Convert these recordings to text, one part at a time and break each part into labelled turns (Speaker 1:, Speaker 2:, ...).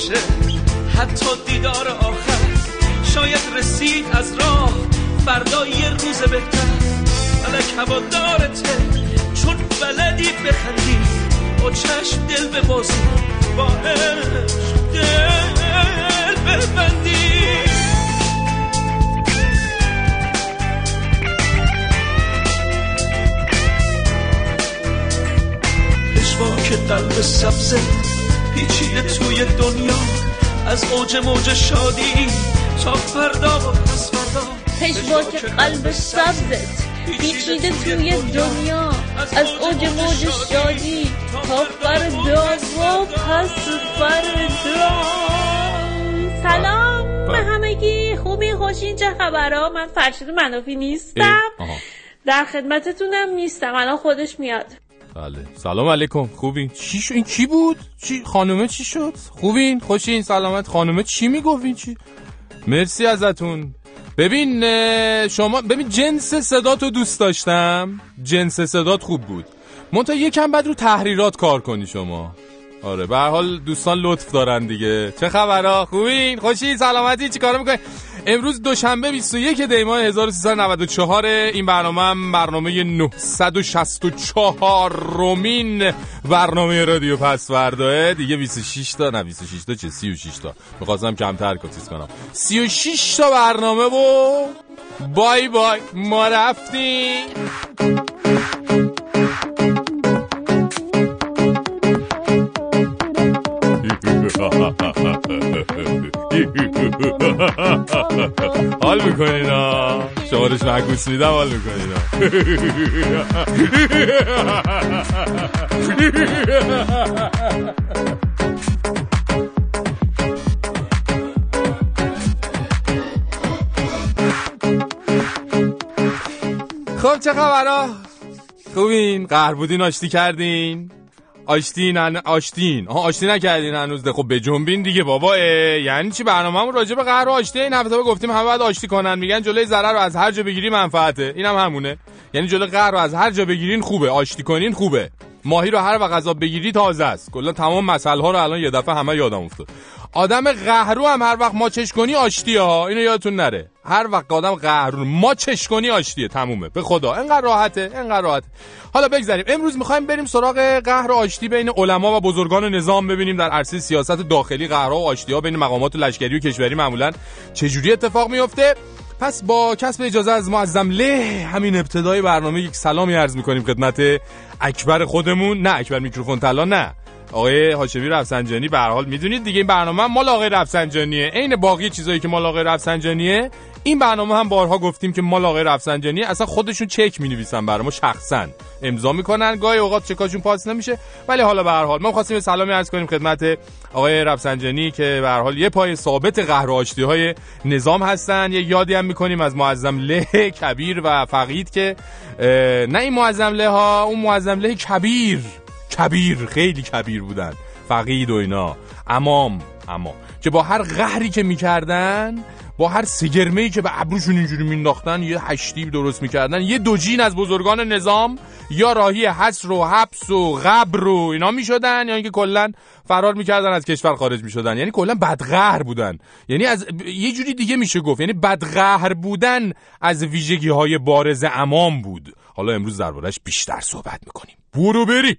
Speaker 1: باشه. حتی دیدار آخر شاید رسید از راه. فردا یه روز بهتر. ملک هوادارته چون بلدی بخندی. با چشم دل بازی با عشق دل ببندی. که قلب سبزه پیچیده توی دنیا. از اوج موج شادی تا فردا و پس فردا.
Speaker 2: که قلب سبزت پیچیده توی دنیا. از اوج موج شادی تا فردا و پس فردا. سلام به همگی. خوبی؟ خوشین چه خبرها. من فرشید منافی نیستم. در خدمتتونم نیستم. الان خودش میاد.
Speaker 3: بله. سلام علیکم. خوبین چی شو این کی بود؟ چی خانومه چی شد؟ خوبین خوشین؟ سلامت. خانومه چی می‌گفتین چی؟ مرسی ازتون. ببین شما ببین جنس صداتو دوست داشتم. جنس صدات خوب بود. منتها یکم بعد رو تحریرات کار کنی شما. آره به حال دوستان لطف دارن دیگه. چه خبرها؟ خوبین؟ خوشی؟ سلامتی؟ چیکار می‌کنی؟ امروز دوشنبه 21 دی ماه 1394 این برنامه هم برنامه 964 رومین برنامه رادیو پس فردا دیگه 26 تا نه 26 تا چه؟ 36 تا. می‌خواستم کمتر کتیز کنم. 36 تا برنامه و بای بای. ما رفتیم. شمارش معکوس میدم حال می‌کنین خب چه خبرها خوبین؟ قهر بودین آشتی کردین؟ آشتی نه آشتین. آها آشتی نکردین هنوز ده. خب بجنبین دیگه بابا. یعنی چی برنامه‌مون راجع به قهر و آشتی این هفته گفتیم همه باید آشتی کنن. میگن جلوی ضرر رو از هر جا بگیری منفعته. اینم هم همونه. یعنی جلوی قهر رو از هر جا بگیرین خوبه. آشتی کنین خوبه. ماهی رو هر وقت غذا بگیری تازه است. کلا تمام مسائل ها رو الان یه دفعه همه یادم افتاد. آدم قهرو هم هر وقت ماچش کنی آشتی ها. اینو یادتون نره. هر وقت آدم قهرو ماچش کنی آشتیه. تمومه. به خدا. انقدر راحته. انقدر راحته. حالا بگذاریم امروز می‌خوایم بریم سراغ قهر و آشتی بین علما و بزرگان نظام ببینیم در عرصه سیاست داخلی قهر و آشتی ها بین مقامات لشکری و کشوری معمولا چجوری اتفاق میفته پس با کسب اجازه از معظم له همین ابتدای برنامه یک سلامی عرض می‌کنیم خدمت اکبر خودمون. نه اکبر میکروفون طلا نه. آقای هاشمی رفسنجانی به هر حال می‌دونید دیگه این برنامه مال آقای رفسنجانیه. عین باقی چیزایی که مال آقای رفسنجانیه این برنامه هم بارها گفتیم که مال آقای رفسنجانی اصلا خودشون چک می نویسن برای ما شخصا. امضا می‌کنن. گاهی اوقات چکاشون پاس نمیشه. ولی حالا به هر حال ما خواستیم سلامی عرض کنیم خدمت آقای رفسنجانی که به هر حال یه پای ثابت قهر های نظام هستن. یه یادی هم می‌کنیم از معظم له کبیر و فقید که نه این معظم له ها اون معظم له کبیر. کبیر خیلی کبیر بودن. فقید و اینا. امام اما که با هر قهری که می‌کردن با هر سگرمه که به ابروشون اینجوری مینداختن یه هشتیب درست می‌کردن. یه دوجین از بزرگان نظام یا راهی حسر و حبس و غبر و اینا می‌شدن یا اینکه کلا فرار می‌کردن از کشور خارج می‌شدن. یعنی کلا بدقهر بودن. یعنی از یه جوری دیگه میشه گفت. یعنی بدقهر بودن از ویژگی های بارز امام بود. حالا امروز دربارش بیشتر صحبت می‌کنیم. برو بری!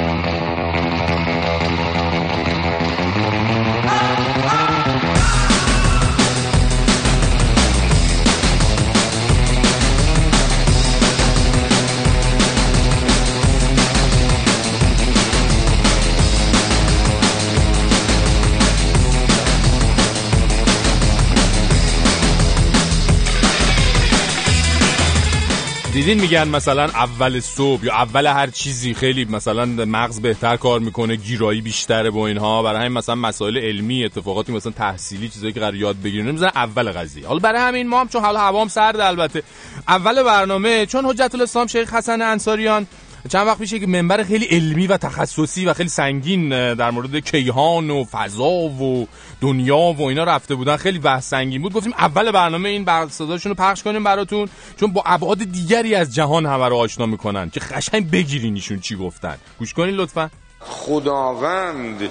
Speaker 3: دیدین میگن مثلا اول صبح یا اول هر چیزی خیلی مثلا مغز بهتر کار می‌کنه گیرایی بیشتره با اینها. برای همین مثلا مسائل علمی اتفاقاتی مثلا تحصیلی چیزایی که قرار یاد بگیریم. مثلا اول قضیه. حالا برای همین ما هم چون حالا هوام سرد البته. اول برنامه چون حجت الاسلام شیخ حسن انصاریان چند وقت پیش یک منبر خیلی علمی و تخصصی و خیلی سنگین در مورد کیهان و فضا و دنیا و اینا رفته بودن. خیلی بحث سنگین بود. گفتیم اول برنامه این صداشون رو پخش کنیم براتون چون با ابعاد دیگری از جهان همه رو آشنا می‌کنن. که قشنگ بگیرینیشون چی گفتن. گوش کنین لطفا.
Speaker 4: خداوند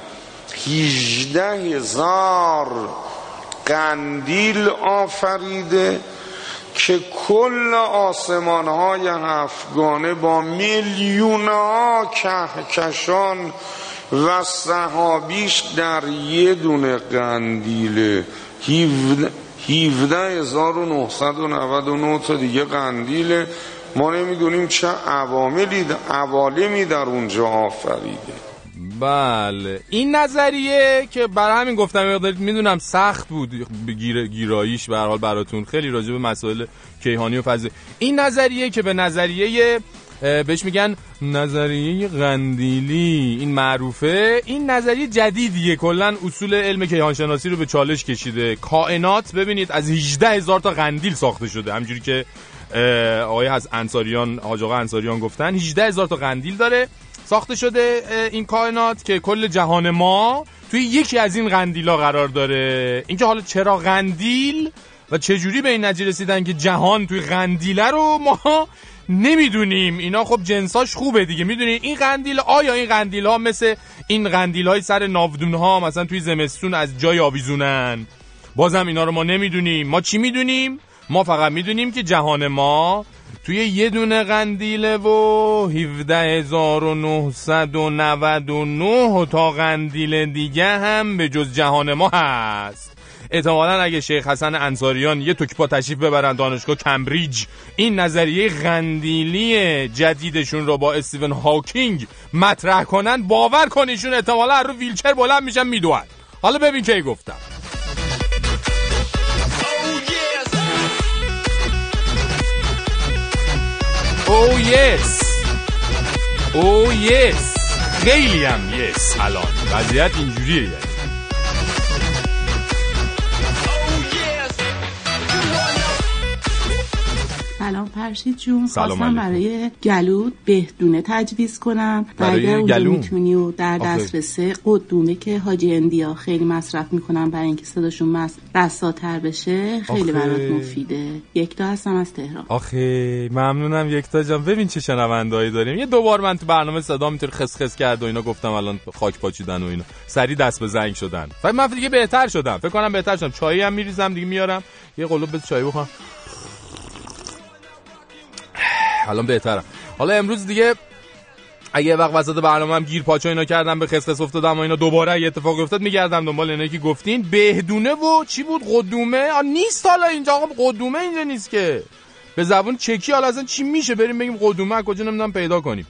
Speaker 4: هیجده هزار قندیل آفریده که کل آسمان های هفتگانه با میلیون ها کهکشان و صحابیش در یه دونه قندیله. 17999 تا دیگه قندیله. ما نمی‌دونیم چه عواملی عوالمی در اونجا آفریده.
Speaker 3: بله. این نظریه که برای همین گفتم می‌دونم سخت بود گیر، گیراییش به حال براتون. خیلی راجع به مسائل کیهانی و فضایی این نظریه که به نظریه بهش میگن نظریه قندیلی این معروفه. این نظریه جدیدیه. کلا اصول علم کیهانشناسی رو به چالش کشیده. کائنات ببینید از 18 هزار تا قندیل ساخته شده. همجوری که آقای از انصاریان حاج انصاریان گفتن 18 هزار تا قندیل داره. ساخته شده این کائنات که کل جهان ما توی یکی از این قندیلا قرار داره. اینکه حالا چرا قندیل و چجوری به این نتیجه رسیدن که جهان توی قندیله رو ما نمی‌دونیم. اینا خب جنساش خوبه دیگه. می‌دونید این قندیل آیا این قندیل ها مثل این قندیل های سر ناودون ها مثلا توی زمستون از جای آویزونن؟ بازم اینا رو ما نمی‌دونیم. ما چی می‌دونیم؟ ما فقط می‌دونیم که جهان ما توی یه دونه قندیله و 17999 تا قندیل دیگه هم به جز جهان ما هست. احتمالا اگه شیخ حسن انصاریان یه توکپا تشریف ببرن دانشگاه کمبریج این نظریه غندیلی جدیدشون رو با استیون هاکینگ مطرح کنن باور کنیشون احتمالا رو ویلچر بلند میشن می‌دوند. حالا ببین کی گفتم. او یس او یس خیلی هم یس الان. وضعیت اینجوریه یعنی.
Speaker 5: فرشید جون خواستم برای گلو بهدونه تجویز کنم. و اگر اونجا می‌تونی و در دسترس قدومه که حاجی اندیا خیلی مصرف می‌کنن برای اینکه صداشون رساتر بشه. خیلی برات مفیده. یکتا هستم از تهران.
Speaker 3: آخه ممنونم یکتا جان. ببین چه شنوندهایی داریم. یه دوبار من تو برنامه صدا می‌تونی خس خس کرد و اینا گفتم الان خاک پاچیدن و اینا. سری دست به زنگ شدن. فکر من دیگه بهتر شدم. فکر کنم بهتر شدم. چایی هم میریزم دیگه میارم. یه قلوب به چای بخوام الان بهترم. حالا امروز دیگه اگه وقت وسط برنامه هم گیر پاچا اینا کردم به خسخس افتادم و اینا دوباره یه اتفاق افتاد میگردم دنبال اینایی که گفتین. بهدونه و چی بود؟ قدومه؟ آ نیست حالا اینجا. آقا قدومه اینجا نیست که. به زبون چکی. حالا اصلا چی میشه؟ بریم بگیم قدومه. کجا نمی‌دونم پیدا کنیم.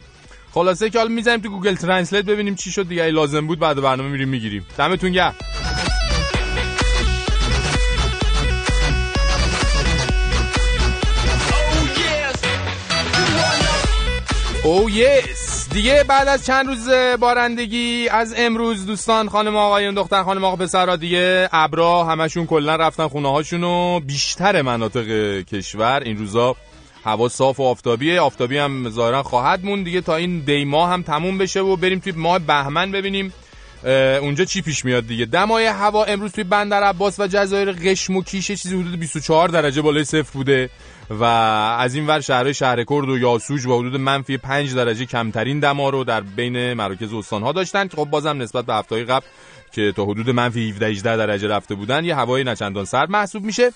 Speaker 3: خلاصه که حالا می‌زنیم تو Google Translate ببینیم چی شد دیگه. لازم بود بعد برنامه میریم می‌گیریم. دمتون گرم. oh oh yes دیگه بعد از چند روز بارندگی از امروز دوستان خانم آقایون دختر خانم آقا پسرا دیگه ابرا همشون کلا رفتن خونه هاشون و بیشتر مناطق کشور. این روزا هوا صاف و آفتابیه. آفتابی هم ظاهرا خواهد مون دیگه تا این دی ماه هم تموم بشه و بریم توی ماه بهمن ببینیم. اونجا چی پیش میاد دیگه؟ دمای هوا امروز توی بندر عباس و جزایر قشم و کیش چیزی حدود 24 درجه بالای صفر بوده و از این ور شهرهای شهر کرد و یاسوج با حدود منفی 5 درجه کمترین دما رو در بین مراکز استانها داشتن. خب بازم نسبت به هفته قبل که تا حدود منفی 17 18 درجه رفته بودن یه هوای نچندان سرد محسوب میشه.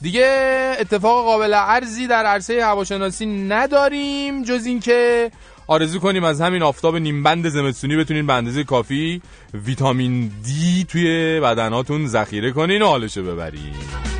Speaker 3: دیگه اتفاق قابل عرضی در عرصه هواشناسی نداریم جز اینکه آرزو کنیم از همین آفتاب نیمبند زمستونی بتونین به اندازه کافی ویتامین دی توی بدناتون ذخیره کنین و حالشو ببرین.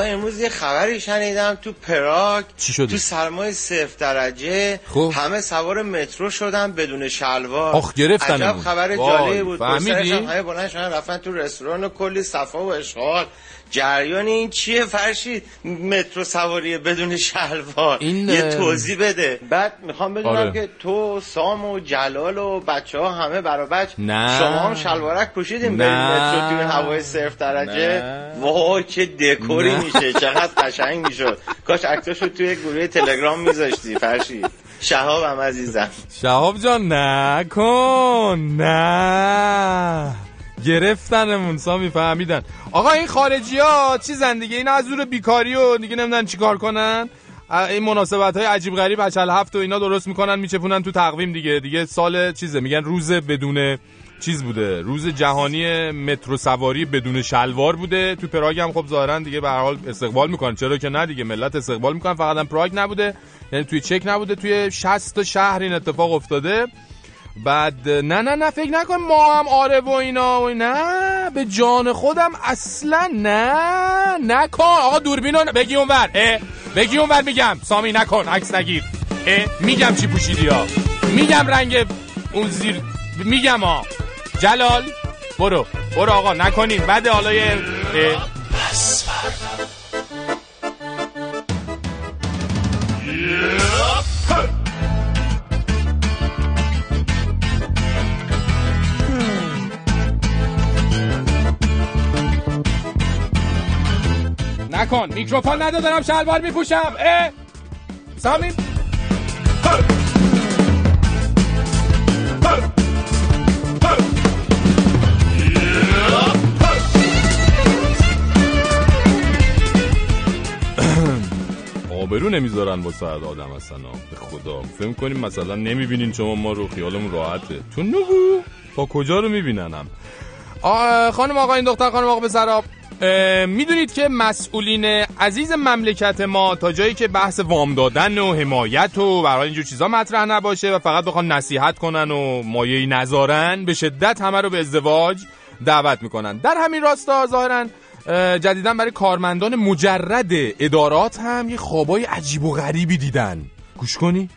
Speaker 6: آقا امروز یه خبری شنیدم تو پراگ
Speaker 3: چی شده؟
Speaker 6: تو سرمای صفر درجه
Speaker 3: خوب.
Speaker 6: همه سوار مترو شدن بدون شلوار
Speaker 3: آخ گرفتن
Speaker 6: عجب خبر جالبی بود
Speaker 3: فهمیدی؟
Speaker 6: همه بلند شدن رفتن تو رستوران و کلی صفا و اشغال جریان این چیه فرشید مترو سواری بدون شلوار.
Speaker 3: این
Speaker 6: یه توضیح بده. بعد می‌خوام بدونم
Speaker 3: آره.
Speaker 6: که تو سام و جلال و بچه ها همه برا بچ
Speaker 3: نه.
Speaker 6: شما هم شلوارک پوشیدیم
Speaker 3: نه.
Speaker 6: مترو توی هوای صرف درجه.
Speaker 3: نه.
Speaker 6: وای چه دکوری
Speaker 3: نه.
Speaker 6: میشه. چقدر قشنگ می‌شد. کاش عکساشو توی گروه تلگرام میذاشتی فرشید شهابم عزیزم.
Speaker 3: شهاب جان نکن نه. گرفتنمون سامی فهمیدن. آقا این خارجی ها چی دیگه؟ این از زور بیکاری و دیگه نمیدن چیکار کنن. این مناسبت های عجیب غریب هچل هفت و اینا درست می‌کنن میچپونن تو تقویم دیگه. دیگه سال چیزه میگن روز بدون چیز بوده. روز جهانی مترو سواری بدون شلوار بوده. تو پراگ هم خب ظاهرا دیگه به هر حال استقبال می‌کنن. چرا که نه دیگه ملت استقبال می‌کنن. فقط هم پراگ نبوده یعنی توی چک نبوده. توی 60 تا شهر این اتفاق افتاده. بعد نه نه نه فکر نکن ما هم آره و اینا و نه به جان خودم اصلا نه نکن. آقا دوربینو بگی اونور. بگی اونور میگم. سامی نکن عکس نگیر. میگم چی پوشیدی ها. میگم رنگ اون زیر میگم ها. جلال برو. برو آقا نکنین بعد حالا یه نکن میکروفون ندادم شلوار میپوشم. اه. سامین. آبرو نمی‌ذارن با سرد آدم هستن. به خدا. فهم کنیم مثلا نمی‌بینین شما ما رو. خیالمون راحته. تو نگو. با کجا رو میبیننم؟ خانم آقا این دختر خانم آقا به سراب می‌دونید که مسئولین عزیز مملکت ما تا جایی که بحث وام دادن و حمایت و برای اینجور چیزا مطرح نباشه و فقط بخوان نصیحت کنن و مایهی نذارن به شدت همه رو به ازدواج دعوت می‌کنن. در همین راستا ظاهرا جدیدا برای کارمندان مجرد ادارات هم یه خوابای عجیب و غریبی دیدن. گوش کنی؟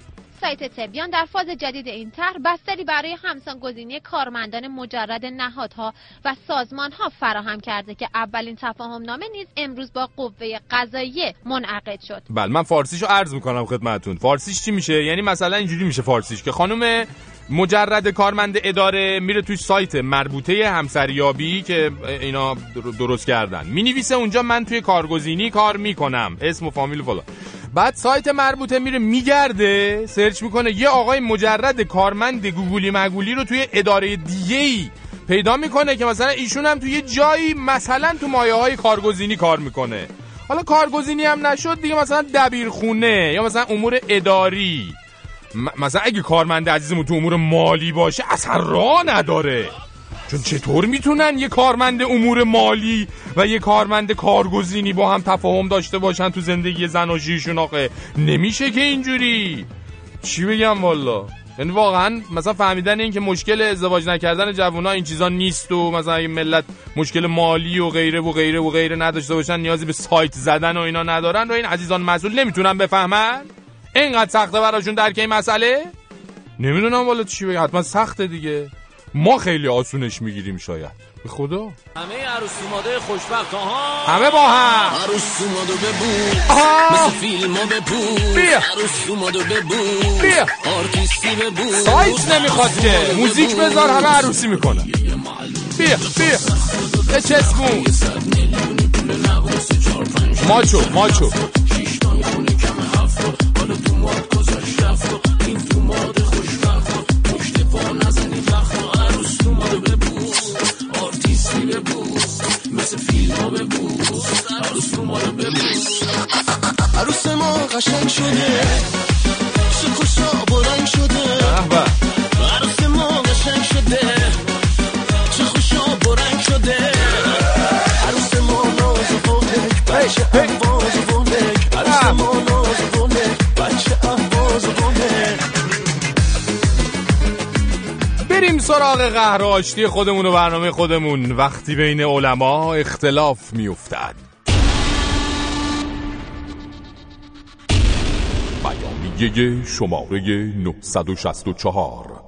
Speaker 7: سایت تبیان در فاز جدید این طرح بستری برای همسانگزینی کارمندان مجرد نهادها و سازمانها فراهم کرده که اولین تفاهم نامه نیز امروز با قوه قضاییه منعقد شد.
Speaker 3: بله من فارسیشو عرض می‌کنم خدمتتون. فارسیش چی میشه؟ یعنی مثلا اینجوری میشه فارسیش که خانم مجرد کارمند اداره میره توی سایت مربوطه همسریابی که اینا درست کردن. می‌نویسه اونجا من توی کارگزینی کار می‌کنم. اسم و فامیل و فلان. بعد سایت مربوطه میره میگرده سرچ می‌کنه. یه آقای مجرد کارمند گوگولی مگولی رو توی اداره دیگه ای پیدا می‌کنه که مثلا ایشون هم توی جایی مثلا تو مایه های کارگزینی کار می‌کنه. حالا کارگزینی هم نشد دیگه مثلا دبیرخونه یا مثلا امور اداری. مثلا اگه کارمند عزیزمون تو امور مالی باشه اصلا راه نداره. چون چطور می‌تونن یه کارمند امور مالی و یه کارمند کارگزینی با هم تفاهم داشته باشن تو زندگی زناشویشون آخه نمیشه که اینجوری. چی بگم والا؟ یعنی واقعا مثلا فهمیدن این که مشکل ازدواج نکردن جوونا این چیزا نیست و مثلا این ملت مشکل مالی و غیره و غیره و غیره نداشته باشن نیازی به سایت زدن و اینا ندارن و این عزیزان مسئول نمی‌تونن بفهمن؟ اینقدر سخته براشون درک این مسئله؟ نمی‌دونم والا چی بگم. حتما سخته دیگه. ما خیلی آسونش می‌گیریم شاید. به خدا.
Speaker 1: همه عروس اوماده خوشبخت. ها
Speaker 3: همه با هم.
Speaker 1: عروس اوماده ببو مثل فیلم ها ببو
Speaker 3: بیا.
Speaker 1: عروس اوماده ببو
Speaker 3: بیا.
Speaker 1: آرتیستی ببو
Speaker 3: سایت نمی‌خواد که. موزیک بذار همه عروسی می‌کنن بیا بیا. به چسبون ماچو ماچو.
Speaker 1: عروس ما قشنگ شده. چه برنگ
Speaker 3: قهر آشتی خودمون و برنامه خودمون. وقتی بین علما اختلاف میافتد. بیانیه شماره 964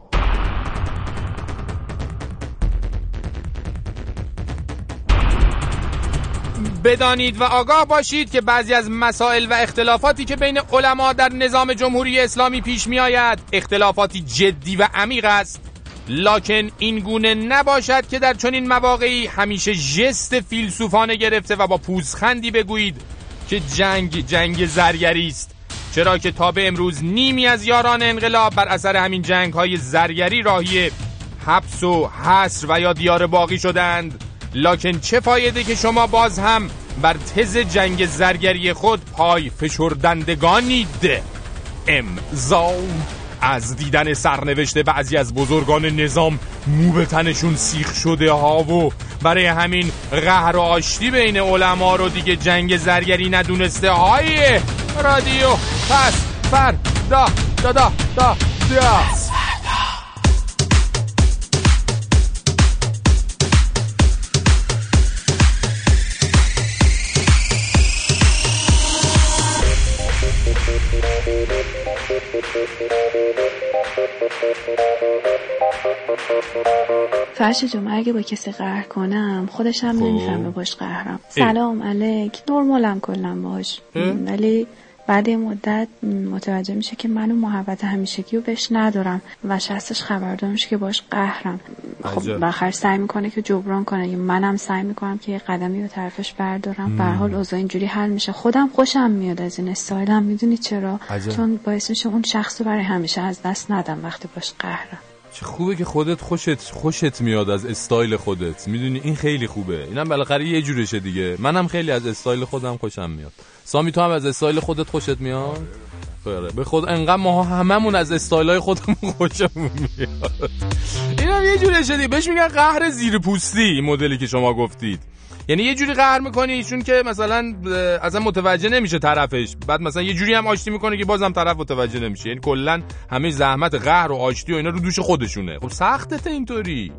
Speaker 3: بدانید و آگاه باشید که بعضی از مسائل و اختلافاتی که بین علما در نظام جمهوری اسلامی پیش می آید اختلافاتی جدی و عمیق است. لکن این گونه نباشد که در چنین مواقعی همیشه جست فیلسوفانه گرفته و با پوزخندی بگویید که جنگ جنگ زرگری است. چرا که تا به امروز نیمی از یاران انقلاب بر اثر همین جنگ های زرگری راهی حبس و حصر و یا دیار باقی شدند. لکن چه فایده که شما باز هم بر تز جنگ زرگری خود پای فشردندگانید امضا. از دیدن سرنوشت بعضی از بزرگان نظام مو به تنشون سیخ شده ها و برای همین قهر و آشتی بین علما رو دیگه جنگ زرگری ندونسته های رادیو پس فر دا دا دا دا, دا.
Speaker 8: فرش جمعه اگه با کسی قهر کنم خودشم نمی‌فهمه خب. باش قهرم. سلام علیک. نرمالم کلم باش. ولی بعد یه مدت متوجه میشه که منو محبت همیشگی رو بهش ندارم و شخصش خبردار میشه که باش قهرم. خب بخر سعی می‌کنه که جبران کنه. منم سعی می‌کنم که یه قدمی به طرفش بردارم. به حال اوضاع اینجوری حل میشه. خودم خوشم میاد از این استایلم. می‌دونی چرا؟ چون باعث میشه اون شخص رو برای همیشه از دست ندم وقتی باش قهرم.
Speaker 3: چه خوبه که خودت خوشت خوشت میاد از استایل خودت. می‌دونی این خیلی خوبه. اینم بالاخره یه جورشه دیگه. منم خیلی از استایل خودم خوشم میاد. سامی تو هم از استایل خودت خوشت میاد؟ خیره. به خود انقدر ما هممون از استایل های خودمون خوشمون میاد. اینم یه جورشه دیگه بهش میگن قهر زیر پوستی این مدلی که شما گفتید. یعنی یه جوری قهر می‌کنی چون که مثلا اصلا متوجه نمیشه طرفش. بعد مثلا یه جوری هم آشتی می‌کنه که بازم طرف متوجه نمیشه. یعنی کلا همه زحمت قهر و آشتی و اینا رو دوش خودشونه. خب سختته اینطوری.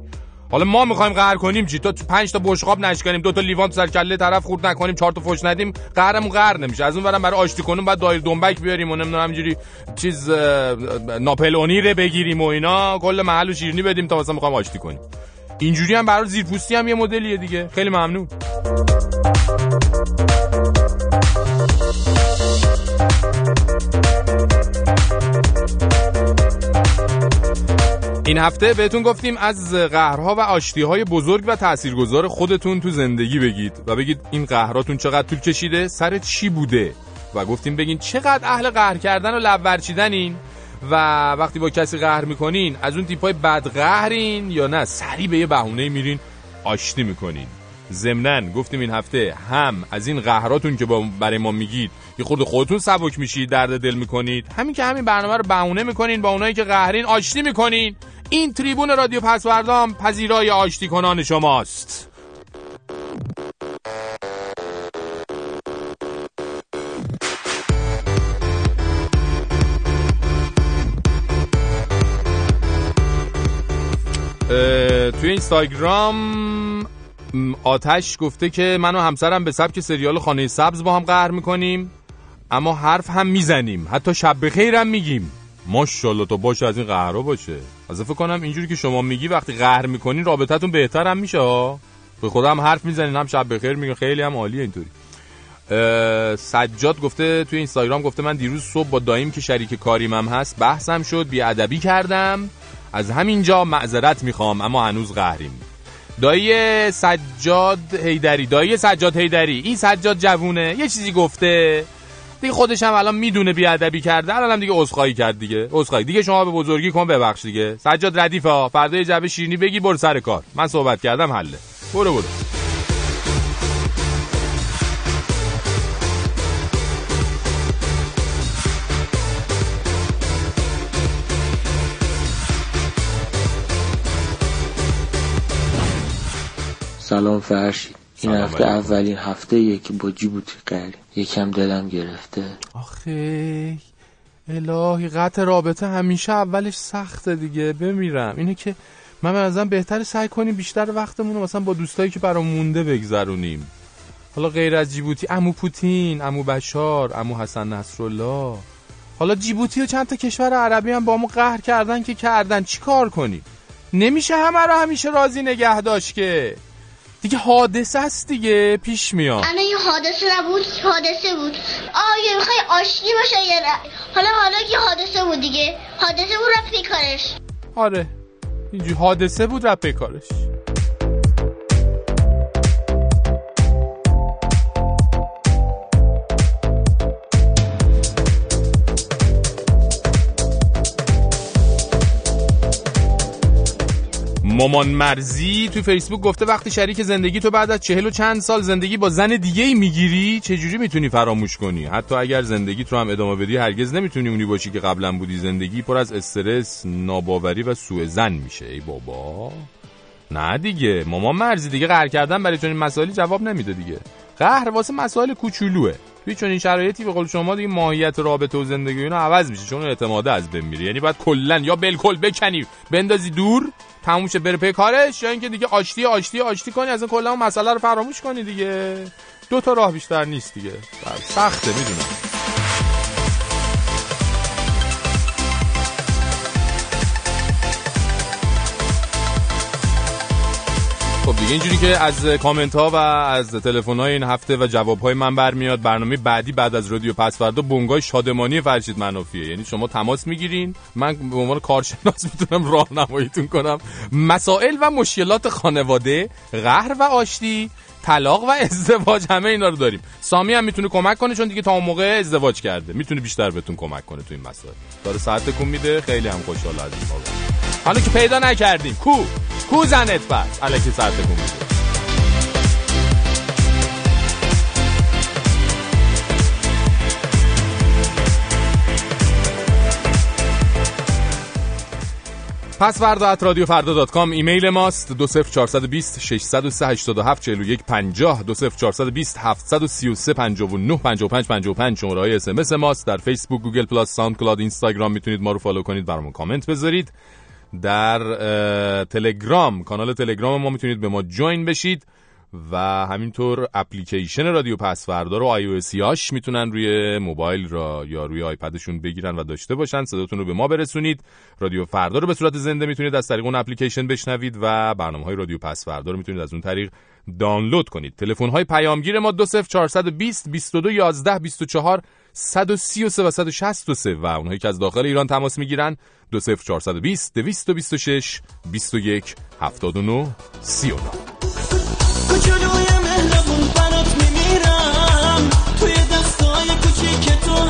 Speaker 3: حالا ما می‌خوایم قهر کنیم چی؟ تو پنج تا بشقاب نشکنیم دو تا لیوان سر کله طرف خورد نکنیم چهار تا فوش ندیم قهرمون قهر نمیشه. از اون برم برای آشتی کنیم بعد دایر دنبک بیاریم و نمی‌دونم همینجوری چیز ناپلونی رو بگیریم و اینا. کل محل و شیرینی بدیم تا مثلا می‌خوایم آشتی کنیم. اینجوری هم برای زیرپوستی هم یه مدلیه دیگه. خیلی ممنون. این هفته بهتون گفتیم از قهرها و آشتیهای بزرگ و تاثیرگذار خودتون تو زندگی بگید و بگید این قهراتون چقدر طول کشیده؟ سر چی بوده؟ و گفتیم بگین چقدر اهل قهر کردن و لب این و وقتی با کسی قهر می‌کنین از اون تیپای بد قهرین یا نه سری به یه بهونه میرین آشتی می‌کنین. ضمنا گفتیم این هفته هم از این قهراتون که با برای ما میگید یه خود خودتون سبک میشید درد دل می‌کنید همین که همین برنامه رو بهونه می‌کنین با اونایی که قهرین آشتی می‌کنین. این تریبون رادیو پسوردام پذیرای آشتی کنان شماست توی اینستاگرام آتش گفته که من و همسرم به سبک سریال خانه سبز با هم قهر می‌کنیم اما حرف هم می‌زنیم. حتی شب بخیرم میگیم. ماشاءالله تو باشه از این قهرها باشه. از فکر کنم اینجوری که شما میگی وقتی قهر می‌کنین رابطتون بهتر هم میشه به خودم حرف می‌زنین هم شب بخیر میگه خیلی هم عالیه اینطوری. سجاد گفته توی اینستاگرام گفته من دیروز صبح با دایم که شریک کاریم هم هست بحثم شد بی ادبی کردم. از همینجا معذرت می‌خوام اما هنوز قهریم. دایی سجاد هیدری دایی سجاد هیدری این سجاد جوونه یه چیزی گفته. دیگه خودش هم الان می‌دونه بیادبی کرده الان هم دیگه عذرخواهی کرد دیگه. عذرخواهی. دیگه شما به بزرگی کن ببخش دیگه. سجاد ردیفه فردا جبه شیرینی بگی برو سر کار. من صحبت کردم حله. برو برو.
Speaker 9: سلام فرشی این هفته اولین هفته یکی با جیبوتی قریم یکم دلم گرفته.
Speaker 3: آخه الهی قطع رابطه همیشه اولش سخته دیگه بمیرم. اینه که من ازم بهتر سعی کنیم بیشتر وقتمون رو مثلا با دوستایی که برام مونده بگذرونیم. حالا غیر از جیبوتی امو پوتین امو بشار امو حسن نصرالله. حالا جیبوتی و چند تا کشور عربی هم با ما قهر کردن که کردن. چی کار کنیم؟ نمیشه همه رو همیشه راضی نگه داشت که. دیگه حادثه است دیگه پیش میاد.
Speaker 10: انا یه حادثه نبود حادثه بود. آیا می‌خوای آشتی باشه یا نه. حالا حالا که حادثه بود دیگه. حادثه بود رفت پیکارش.
Speaker 3: آره. اینجوری حادثه بود رفت پیکارش. مامان مرزی توی فیسبوک گفته وقتی شریک زندگی تو بعد از چهل و چند سال زندگی با زن دیگه ای می‌گیری چجوری می‌تونی فراموش کنی؟ حتی اگر زندگی رو هم ادامه بدی هرگز نمی‌تونی اونی باشی که قبلا بودی. زندگی پر از استرس ناباوری و سوء زن میشه. ای بابا. نه دیگه. مامان مرزی دیگه قهر کردن برای چنین مسائلی جواب نمیده دیگه. قهر واسه مسائل کوچولوه. توی چنین شرایطی به قول شما دیگه ماهیت رابطه و زندگی اینا عوض میشه چون اعتماده از بین میره. یعنی باید کلا یا بالکل بکنی بندازی دور تموم شه بره پی کارش یا اینکه دیگه آشتی آشتی آشتی کنی از این کلا مسئله رو فراموش کنی دیگه. دو تا راه بیشتر نیست دیگه. سخته می‌دونم. خب دیگه اینجوری که از کامنت ها و از تلفن های این هفته و جواب های من برمیاد برنامه بعدی بعد از رادیو پس فردا بونگای شادمانی فرشید منافیه. یعنی شما تماس می‌گیرین. من به عنوان کارشناس می‌تونم راهنماییتون کنم. مسائل و مشکلات خانواده قهر و آشتی طلاق و ازدواج همه اینا رو داریم. سامی هم می‌تونه کمک کنه چون دیگه تا اون موقع ازدواج کرده. می‌تونه بیشتر بهتون کمک کنه تو این مسائل. داره ساعت تکون میده. خیلی هم خوشحال از این حالا که پیدا نکردیم کو. کو زنت بس. الکی ساعت میده پس فردا at رادیو فردا dot com. ایمیل ماست. دو صفر چارصد بیست ششصد و سه هشتاد و هفت چهل و یک پنجاه. دو صفر چارصد بیست هفتصد و سی و سه پنجاه و نه پنجاه و پنج پنجاه و پنج شماره های SMS ماست. در فیسبوک گوگل پلاس ساوند کلاد اینستاگرام می‌تونید ما رو follow کنید برامون کامنت بذارید. در تلگرام کانال تلگرام ما می‌تونید به ما join بشید و همینطور اپلیکیشن رادیو پس فردا رو آی هاش می‌تونن روی موبایل را یا روی آیپدشون بگیرن و داشته باشن. صداتون رو به ما برسونید. رادیو فردا رو به صورت زنده می‌تونید از طریق اون اپلیکیشن بشنوید و برنامه های رادیو پسوردا رو می‌تونید از اون طریق دانلود کنید. تلفن های پیامگیر ما 20420 22 11 24 133 و 163 و اونهایی که از داخل ایران تماس می‌گیرن 20420 226 21 79 39 کوچولوی مهربون برات میمیرم. توی دستای کوچیک تو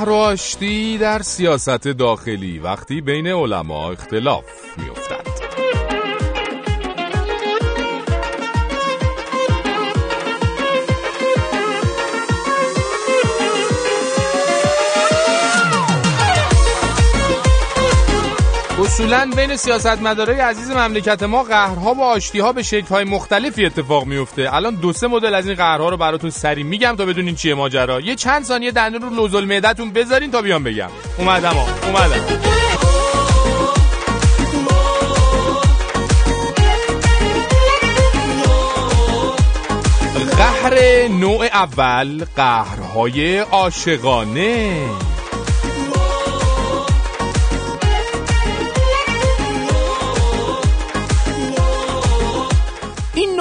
Speaker 3: قهر و آشتی در سیاست داخلی وقتی بین علما اختلاف. اصولا بین سیاستمدارای عزیز مملکت ما قهرها و آشتیها به شکل‌های مختلفی اتفاق میفته الان دو سه مدل از این قهرها رو براتون سری میگم تا بدونین چیه ماجرا. یه چند ثانیه دنده رو لوزل معدتون بذارین تا بیام بگم. اومدم ها اومدم. قهر نوع اول قهرهای عاشقانه.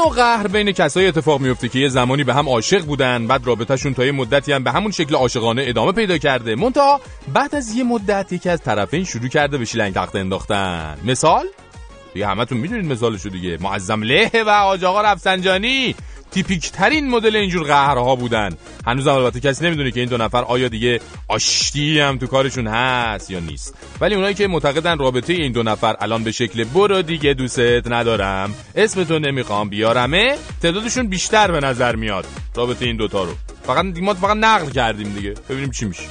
Speaker 3: قهر بین کسایی اتفاق میفته که یه زمانی به هم عاشق بودن بعد رابطهشون تا یه مدتی هم به همون شکل عاشقانه ادامه پیدا کرده. منتها بعد از یه مدت یکی از طرفین شروع کرده به شیلنگ تخت انداختن. مثال؟ دیگه همتون می‌دونید مثالشو دیگه. معظم له و آج آقا رفسنجانی. تیپیک ترین مدل اینجور قهرها بودن. هنوز البته کسی نمی‌دونه که این دو نفر آیا دیگه آشتی هم تو کارشون هست یا نیست. ولی اونایی که معتقدن رابطه این دو نفر الان به شکل برو دیگه دوست ندارم. اسمتو نمی‌خوام بیارمه. تعدادشون بیشتر به نظر میاد رابطه این دوتا رو. فقط ما فقط نقل کردیم دیگه. ببینیم چی میشه.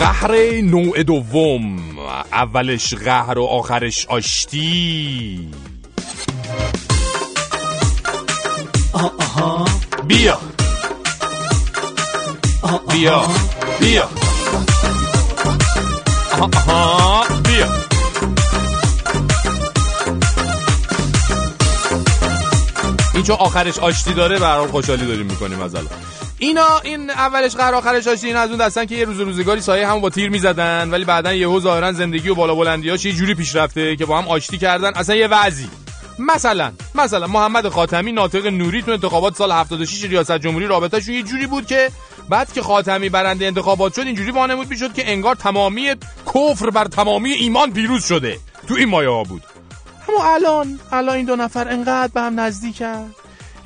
Speaker 3: قهر نوع دوم. اولش قهر و آخرش آشتی. آها بیا. بیا. بیا. آها بیا. این آخرش آشتی داره برام خوشحالی داریم می‌کنیم از الان اینا این اولش قرار آخرش هاشی این از اون دستن که یه روز روزگاری سایه هم با تیر می‌زدن ولی بعدا یهو ظاهرا زندگی و بالا بلندیاش یه جوری پیش رفته که با هم آشتی کردن؟ اصلا یه وضعی مثلا مثلا محمد خاتمی ناطق نوری تو انتخابات سال 76 ریاست جمهوری رابطه‌شون یه جوری بود که بعد که خاتمی برنده انتخابات شد اینجوری وانمود می‌شد که انگار تمامی کفر بر تمامی ایمان پیروز شده. تو این مایه ها بود. اما الان الان این دو نفر انقدر به هم نزدیکن.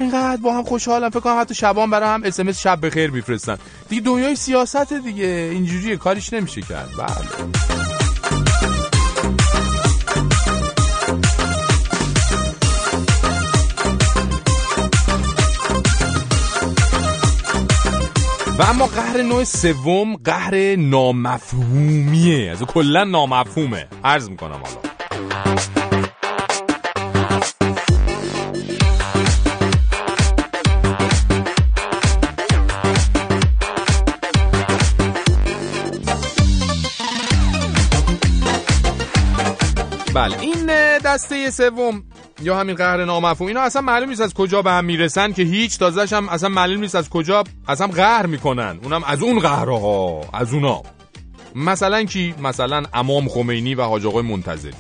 Speaker 3: اینقدر با هم خوشحالم فکر کنم حتی شبان برای هم اسمس شب بخیر میفرستن. دیگه دنیای سیاست دیگه. اینجوری کاریش نمیشه کرد. بله. و اما قهر نوع سوم قهر نامفهومیه. از کلا نامفهومه. عرض می‌کنم حالا. بله. این دسته سوم یا همین قهر نامفهوم اینا اصلا معلوم نیست از کجا به هم می‌رسن که هیچ تازهش هم اصلا معلوم نیست از کجا اصلا قهر می‌کنن. اونم از اون قهرها از اونا. مثلا کی؟ مثلا امام خمینی و حاج آقای منتظری.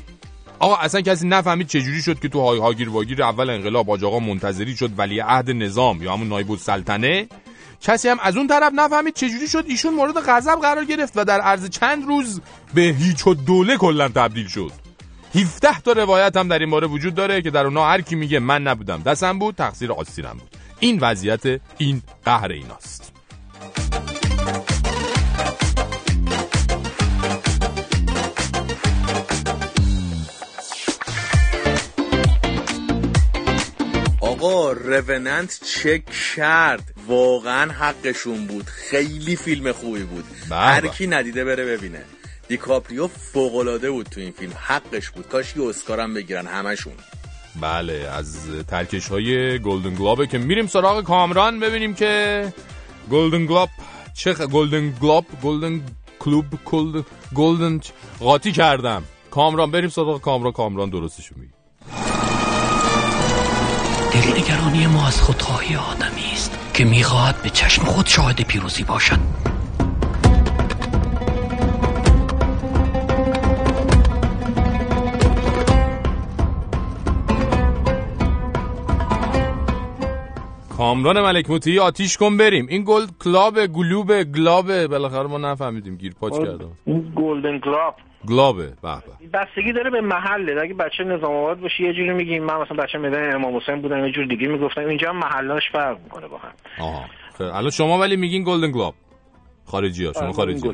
Speaker 3: آقا اصلا کسی نفهمید چجوری شد که تو های هاگیر واگیر اول انقلاب حاج آقا منتظری شد ولی عهد نظام یا همون نایب السلطنه؟ کسی هم از اون طرف نفهمید چجوری شد؟ ایشون مورد غضب قرار گرفت و در عرض چند روز به هیچ و دوله کلا تبدیل شد. 17 تا روایت هم در این باره وجود داره که در اونها هر کی میگه من نبودم دستم بود تقصیر آسیرم بود. این وضعیت این قهر ایناست.
Speaker 11: آقا Revenant چه کرد. واقعا حقشون بود. خیلی فیلم خوبی بود. بله. هر کی ندیده بره ببینه. دیکاپریو فوقالعاده بود تو این فیلم. حقش بود. کاش یه اسکارم بگیرن همشون.
Speaker 3: بله از ترکش های Golden Globe ه که میریم سراغ کامران ببینیم که Golden Globe چه Golden Globe Golden Club Golden قاطی کردم. کامران بریم سراغ کامران. کامران درستشو میگه
Speaker 12: دلنگرانی ما از خودخواهی آدمی است که می‌خواهد به چشم خود شاهد پیروزی باشد.
Speaker 3: کامران ملک موتی آتیش کن بریم. این Gold Club Globe گلابه. بالاخره ما نفهمیدیم گیر پاچ کردم
Speaker 13: این گلدن گلاب
Speaker 3: گلابه. به
Speaker 13: بستگی داره به محله. اگه بچه نظام آباد باشه یه جوری میگیم من مثلا بچه میدن امام حسین بودم یه جور دیگه می‌گفتم. اینجا محلاش فرق می‌کنه با هم.
Speaker 3: آها. الان شما ولی میگین گلدن گلاب خارجی ها شما آره، خارجی.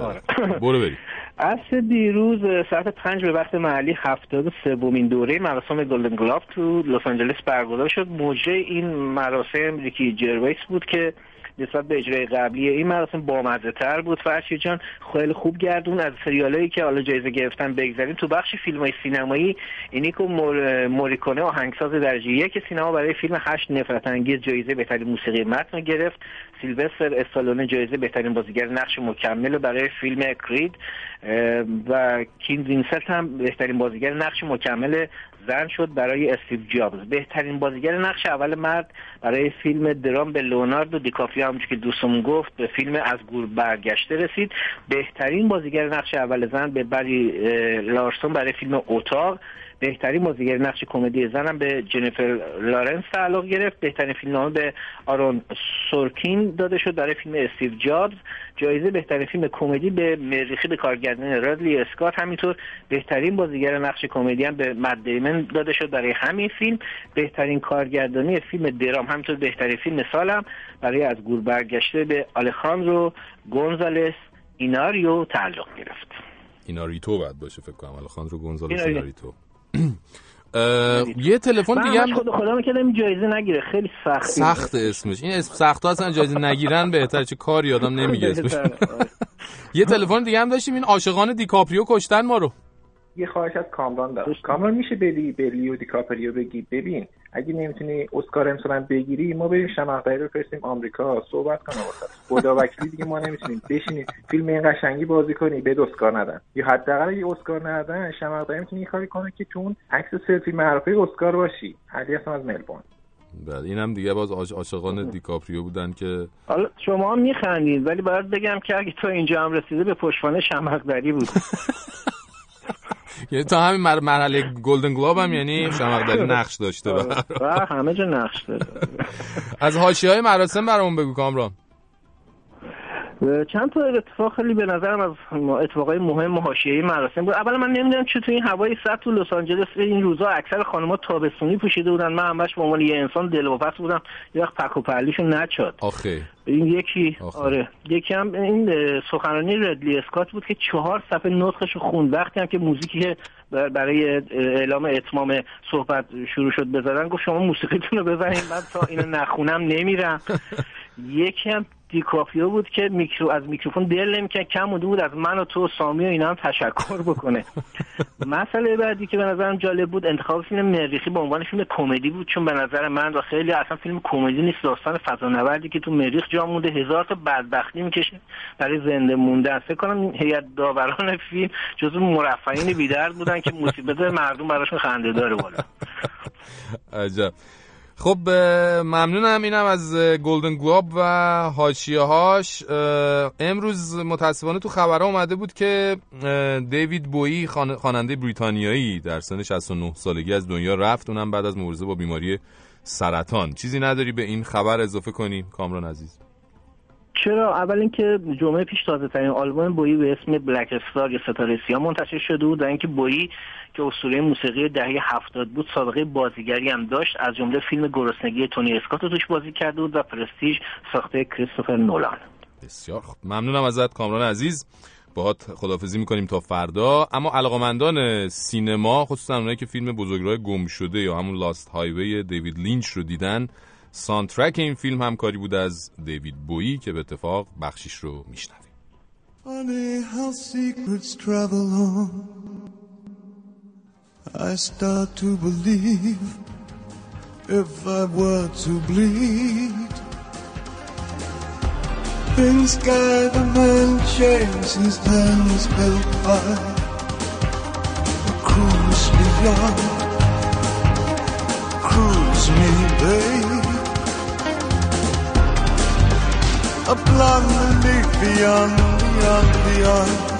Speaker 13: آره.
Speaker 3: برو بریم.
Speaker 13: اصل دیروز ساعت پنج به وقت محلی هفتاد سومین دوره مراسم گلدن گلاب تو لس آنجلس برگزار شد. موجه این مراسم ریکی جرویس بود که نسبت به اجرای قبلی این مراسم بامزه تر بود. فرشید جان خیلی خوب گردون از سریالایی که حالا جایزه گرفتن بگذاریم تو بخش فیلم های سینمایی اینیکو مور... موریکونه آهنگساز درجه یک سینما برای فیلم هشت نفرت انگیز جایزه بهترین موسیقی متن گرفت. سیلوستر استالونه جایزه بهترین بازیگر نقش مکمل برای فیلم کرید. و کیت وینسلت هم بهترین بازیگر نقش مکمل زن شد برای استیو جابز. بهترین بازیگر نقش اول مرد برای فیلم درام به لئوناردو دیکاپریو همونجور که دوستم گفت به فیلم از گور برگشته رسید. بهترین بازیگر نقش اول زن به بری لارسون برای فیلم اتاق. بهترین بازیگر نقش کمدی زنم به جنیفر لارنس تعلق گرفت. بهترین فیلمنامه به آرون سورکین داده شد. برای فیلم استیو جابز. جایزه بهترین فیلم کمدی به مریخی به کارگردان ریدلی اسکات. همینطور بهترین بازیگر نقش کمدی هم به مت دیمن داده شد برای همین فیلم. بهترین کارگردانی فیلم درام. همینطور بهترین فیلم سالم برای از گور برگشته به آلخاندرو گونزالس ایناریو تعلق گرفت.
Speaker 3: ایناریتو باید باشه فکر کنم. آلخاندرو گونزالس ایناریتو. یه تلفن دیگه هم
Speaker 13: خود خدا می‌کنم جایزه نگیره. خیلی سخت
Speaker 3: سخت اسمش. این اسم سخت اصلا جایزه نگیرن بهتر چه کاری آدم نمیگه اسمش. یه تلفن دیگه هم داشتیم این عاشقان دیکاپریو کشتن ما رو.
Speaker 14: یه خواهش از کامران داشت کامران میشه بدی به لیو دیکاپریو بگی؟ ببین اگه نمی‌تونی اسکار امسال بگیری ما بریم شمعدری رو فرستیم آمریکا. صحبت کنم واسه خدا وکیلی دیگه ما نمی‌تونیم. بشینیم. فیلم این قشنگی بازی کنی به اسکار ندن. یا حداقل اگه اسکار ندن شمعدری می‌تونی یه کاری کنه که چون عکس سلفی معروفه اسکار باشی. علی هستم از ملبورن.
Speaker 3: بله اینم دیگه باز عاشقان دیکاپریو بودن که
Speaker 13: حالا شما هم میخندید ولی باید بگم که اگه تو اینجا هم رسیده به پشتوانه شمعدری بود.
Speaker 3: یعنی تا همین مرحله گلدن گلوب هم یعنی شمقدری نقش داشته
Speaker 13: و همه جا نقش داره.
Speaker 3: از حاشیه های مراسم برامون بگو کامران.
Speaker 13: چند تا اتفاق خیلی به نظرم از اتفاقای مهم حاشیه‌ای مراسم بود. اولا من نمی‌دونم چطور این هوای سرد تو لس آنجلس این روزا اکثر خانم‌ها تابستونی پوشیده بودن. من همش به عنوان یه انسان دلواپس بودم. یه وقت پک و پرلیشون نچاد.
Speaker 3: آخه.
Speaker 13: این یکی آره. یکی هم این سخنرانی ردلی اسکات بود که چهار صفحه نطقش خوند. وقتی هم که موزیکی برای اعلام اتمام صحبت شروع شد بزنن گفت شما موسیقیتون رو بزنین بعد تا اینو نخونم نمیرم. یکی هم دیکاپریو بود که میکرو از میکروفون دل نمی‌کرد کم مونده بود از من و تو و سامی و اینا هم تشکر بکنه. مسئله بعدی که به نظرم جالب بود انتخاب فیلم مریخی به عنوان فیلم کمدی بود چون به نظر من و خیلی اصلا فیلم کمدی نیست داستان فضانوردی که تو مریخ جا مونده هزار تا بدبختی می‌کشه برای زنده موندن. فکر کنم هیئت داوران فیلم جزو مرفعین بیدرد بودن که مصیبت مردم براشون خنده داره بالا.
Speaker 3: عجب. خب ممنونم اینم از گلدن گلوب و حاشیه هاش امروز متاسفانه تو خبرها اومده بود که دیوید بویی خواننده بریتانیایی در سن 69 سالگی از دنیا رفت. اونم بعد از مبارزه با بیماری سرطان. چیزی نداری به این خبر اضافه کنیم کامران عزیز.
Speaker 13: چرا؟ اول اینکه جمعه پیش تازه ترین آلبوم بویی به اسم بلک استار یا ستاره سیاه منتشر شده بود و اینکه بویی که اسطوره موسیقی دهه هفتاد بود سابقه بازیگری هم داشت. از جمله فیلم گرسنگی تونی اسکات رو توش بازی کرده بود و پرستیژ ساخته کریستوفر نولان.
Speaker 3: بسیار خوب. ممنونم ازت کامران عزیز. باهات خدافزی می‌کنیم تا فردا. اما علاقمندان سینما خصوصا اونایی که فیلم بزرگراه گم شده یا همون لاست هایوی دیوید لینچ رو دیدن سانترک این فیلم همکاری بود از دیوید بویی که به اتفاق بخشیش رو میشنویم I start to believe if I were to bleed In sky the man chains his hands held high Cruise beyond Cruise me, babe up beyond, beyond, beyond.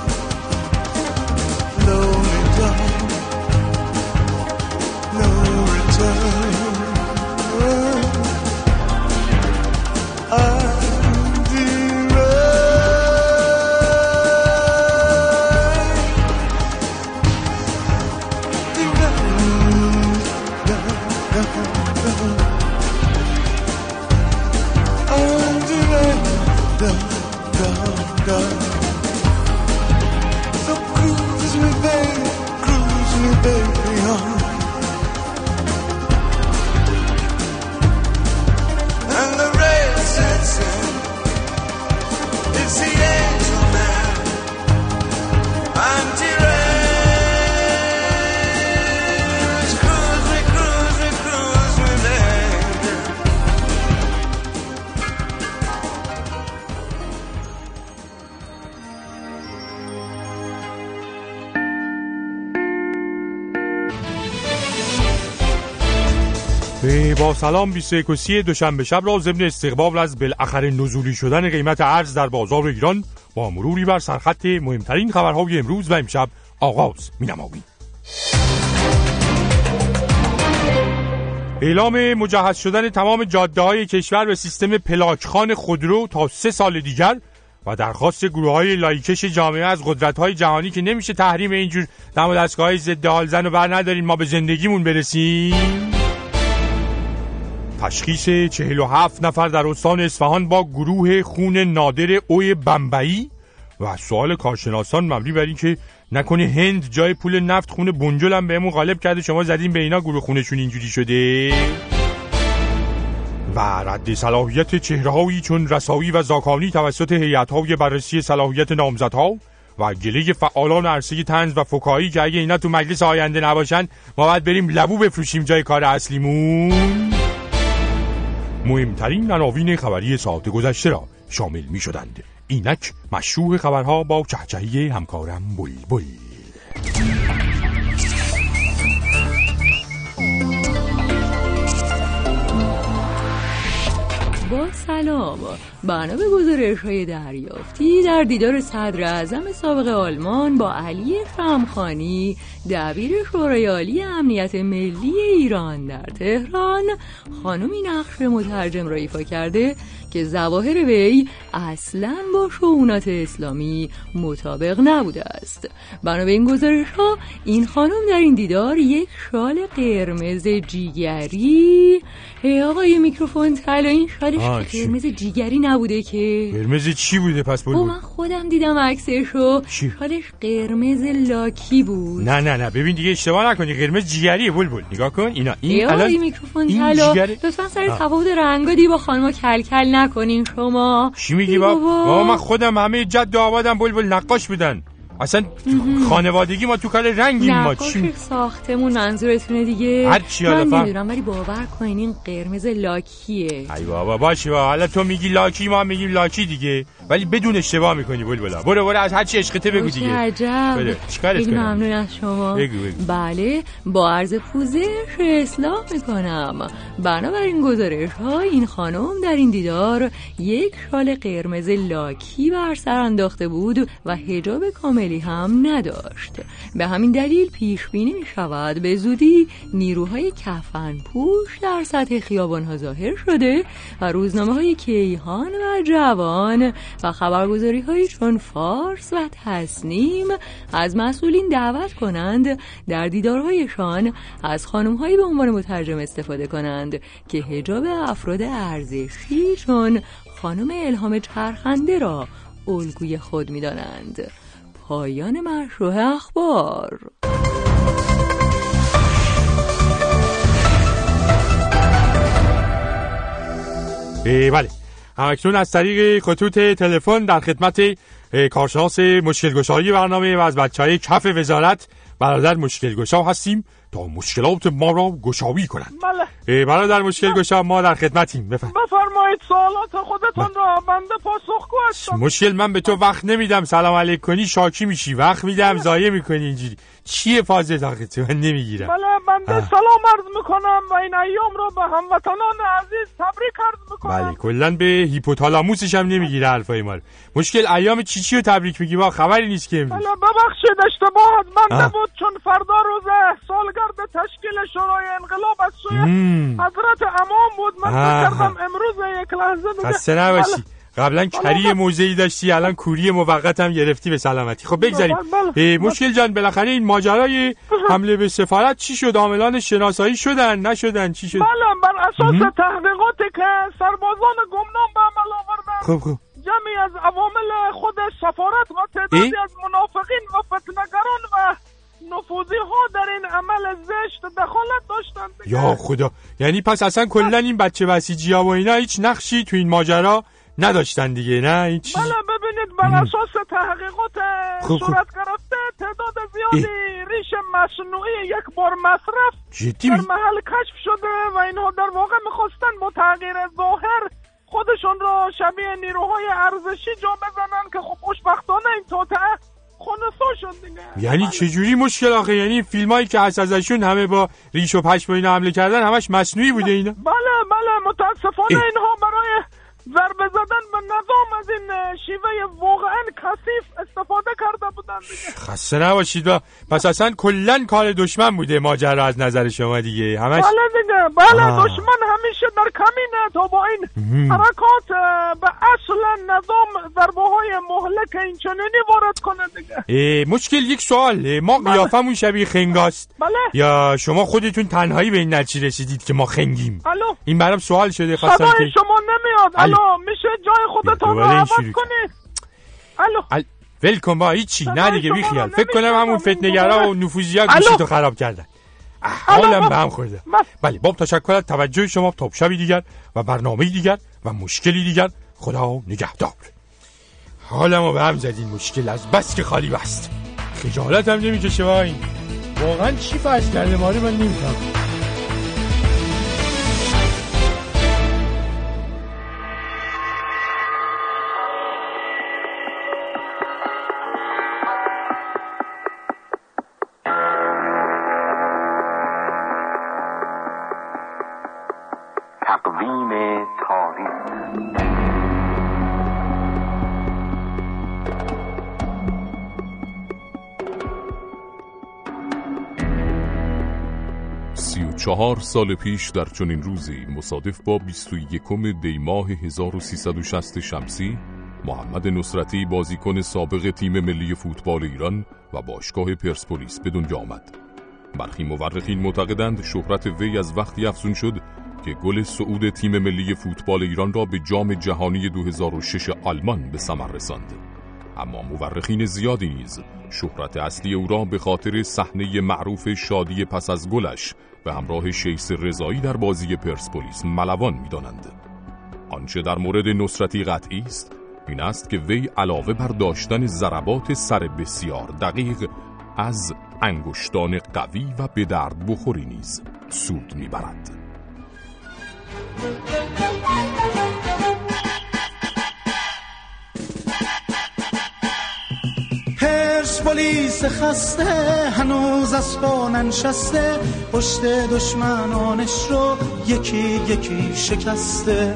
Speaker 15: سلام 21 دوشنبه شب را ضمن استقبال از بالاخره نزولی شدن قیمت ارز در بازار ایران با مروری بر سرخط مهمترین خبرهای امروز و امشب آغاز می نماییم. اعلام مجهز شدن تمام جاده های کشور به سیستم پلاکخان خودرو تا سه سال دیگر و درخواست گروه های لایکش جامعه از قدرت های جهانی که نمیشه تحریم اینجور دم و دستگاه های ضد حال زن و بر نداریم ما به زندگیمون برسیم تشخیص 47 نفر در استان اصفهان با گروه خون نادر اوی بمبئی و سوال کارشناسان مبنی بر اینکه نکنه هند جای پول نفت خون بنجل هم بهمون غالب کرده. شما زدین به اینا گروه خونشون اینجوری شده؟ و رد صلاحیت چهرههایی چون رسایی و زاکانی توسط هیئت‌های بررسی صلاحیت نامزدها و گله فعالان عرصه تنز و فکایی که اگه اینا تو مجلس آینده نباشن ما باید بریم لبو بفروشیم جای کار اصلیمون. مهمترین عناوین خبری ساعت گذشته را شامل می شدند اینک مشروع خبرها با چهچهی همکارم بل بل
Speaker 16: سلام. بنا به گزارش های دریافتی در دیدار صدر اعظم سابق آلمان با علی فمخانی دبیر شورای عالی امنیت ملی ایران در تهران خانمی نقش مترجم را ایفا کرده که زواهر وی اصلا با شعونات اسلامی مطابق نبوده است. بنا به این گزارش ها این خانم در این دیدار یک شال قرمز جیگری. ای آقای میکروفون تلا این شالش قرمز جیگری نبوده که
Speaker 15: قرمز چی بوده؟ پس بود
Speaker 16: من خودم دیدم عکسشو. شالش قرمز لاکی بود.
Speaker 15: نه نه نه ببین دیگه اشتباه نکنی. قرمز جیگریه بلبل. نگاه کن. اینا
Speaker 16: این الان میکروفون تلا لطفا سر تفاوت رنگا دی با خانم کلکل نکنین شما.
Speaker 15: چی میگی بابا. من خودم همه جد و آبادم بلبل نقاش بودن اصلا خانوادگی ما تو کار رنگیم ما.
Speaker 16: چی؟ ساختمون منظورتونه دیگه.
Speaker 15: هر چی
Speaker 16: حالا من نمی‌دونم ولی باور کنین این قرمز لاکیه.
Speaker 15: ای بابا باشه با حالا تو میگی لاکی ما میگیم لاکی دیگه. ولی بدون اشتباه می‌کنی بلا برو برو از هر چی عشقته بگو دیگه.
Speaker 16: عجب. خیلی ممنون از شما.
Speaker 15: بگو بگو.
Speaker 16: بله با عرض پوزش اصلاح می‌کنم. بنابراین گزارش ها این خانم در این دیدار یک شال قرمز لاکی بر سر انداخته بود و حجاب کاملی هم نداشت. به همین دلیل پیش بینی می شود به زودی نیروهای کفن پوش در سطح خیابان ها ظاهر شده و روزنامه های کیهان و جوان و خبرگزاری هایی چون فارس و تصنیم از مسئولین دعوت کنند در دیدارهایشان از خانم هایی به عنوان مترجم استفاده کنند که هجاب افراد ارزشی چون خانم الهام چرخنده را الگوی خود می دانند. پایان مشروع اخبار
Speaker 15: بله همکنون از طریق خطوط تلفن در خدمت کارشناس مشکلگشایی برنامه و از بچه های کف وزارت برادر مشکلگشا هستیم تا مشکلات ما را گشایی کنند.
Speaker 17: بله.
Speaker 15: برادر مشکل گشا ما در خدمتیم. بفرمایید.
Speaker 17: بفرمایید سوالات خودتان را بنده پاسخگو هستم
Speaker 15: مشکل من به تو وقت نمیدم. سلام علیک کنی شاکی میشی. وقت میدم. ضایع می‌کنی اینجوری. چیه فاز تو من نمی‌گیرم.
Speaker 17: بله. بنده سلام عرض می‌کنم و این ایام رو به هموطنان عزیز تبریک عرض می‌کنم.
Speaker 15: بله کلا به هیپوتالاموسش هم نمی‌گیره حرفای ما مشکل ایام چی چی رو تبریک میگی با خبری نیست که
Speaker 17: بله ببخشید اشتباه بنده بود چون فردا روز سالگرد تشکیل شورای انقلاب از سوی حضرت امام بود. من کردم امروز یک لحظه دیگه.
Speaker 15: خسته نباشی. قبلا کری موزهی داشتی الان کوری موقت هم گرفتی به سلامتی. خب بگذاریم. بله. مشکل جان بالاخره این ماجرای حمله به سفارت چی شد؟ عاملان شناسایی شدن؟ نشدن؟ چی شد؟
Speaker 17: بله بر اساس تحقیقاتی که سربازان گمنام به عمل آوردن.
Speaker 15: خب خب.
Speaker 17: جمعی از عوامل خود سفارت و تعدادی از منافقین و فتنگران و نفوذی ها در این عمل زشت دخالت داشتن
Speaker 15: یا خدا. یعنی پس اصلا کلا این بچه بسیجی ها و اینا هیچ نقشی تو این ماجرا نداشتن دیگه نه؟ هیچ
Speaker 17: بله ببینید بر اساس تحقیقات خوب صورت گرفته تعداد زیادی ریش مصنوعی یک بار مصرف
Speaker 15: جدی؟
Speaker 17: در محل کشف شده و اینها در واقع می‌خواستن با تغییر ظاهر خودشون را شبیه نیروهای ارزشی جا بزنن که خب خوشبختانه این توطعه خونسا شد دیگه.
Speaker 15: یعنی چجوری مشکل آخه؟ یعنی فیلم هایی که هست ازشون همه با ریش و پشم اینا حمله کردن همش مصنوعی بوده اینا؟
Speaker 17: بله بله متاسفانه اینها برای ضربه زدن به نظام از این شیوه واقعا کثیف استفاده کرده بودن دیگه
Speaker 15: خسته نباشید پس اصلا کلا کار دشمن بوده ماجرا از نظر شما دیگه. همش
Speaker 17: بله دیگه بله دشمن همیشه در کمینه تا با این حرکات به اصلا نظام ضربه های مهلک این چنینی وارد کنه دیگه.
Speaker 15: مشکل یک سوال. ما بله. قیافمون شبیه خنگاست
Speaker 17: بله.
Speaker 15: یا شما خودتون تنهایی به این نتیجه رسیدید که ما خنگیم؟
Speaker 17: الو.
Speaker 15: این برام سوال شده خواستم
Speaker 17: که شما نمیاد. الو میشه جای خودتون رو عوض کنید الو.
Speaker 15: ال... ولکن با هیچی. نه دیگه بی خیال فکر کنم همون فتنگرا و نفوذی ها تو خراب کردن. حالم به هم خورده. بله باب تشکر از توجه شما تا شبی دیگر و برنامه دیگر و مشکلی دیگر. خدا نگهدار. حالمو به هم زدین مشکل از بس که خالی بست خجالت هم نمی‌کشه این واقعا چی فرض کرده؟ ماری من نمیفهم
Speaker 3: چهار سال پیش در چنین روزی مصادف با 21 دی ماه 1360 شمسی محمد نصرتی بازیکن سابق تیم ملی فوتبال ایران و باشگاه پرسپولیس به دنیا آمد. برخی مورخین معتقدند شهرت وی از وقتی افزون شد که گل صعود تیم ملی فوتبال ایران را به جام جهانی 2006 آلمان به ثمر رساند. اما مورخین زیادی نیز شهرت اصلی او را به خاطر صحنه معروف شادی پس از گلش به همراه شیس رضایی در بازی پرسپولیس ملوان می‌دانند. آنچه در مورد نصرتی قطعی است این است که وی علاوه بر داشتن ضربات سر بسیار دقیق از انگشتان قوی و به درد بخوری نیز سود می‌برد.
Speaker 18: پلیس خسته هنوز از پا ننشسته. پشت دشمنانش رو یکی یکی شکسته.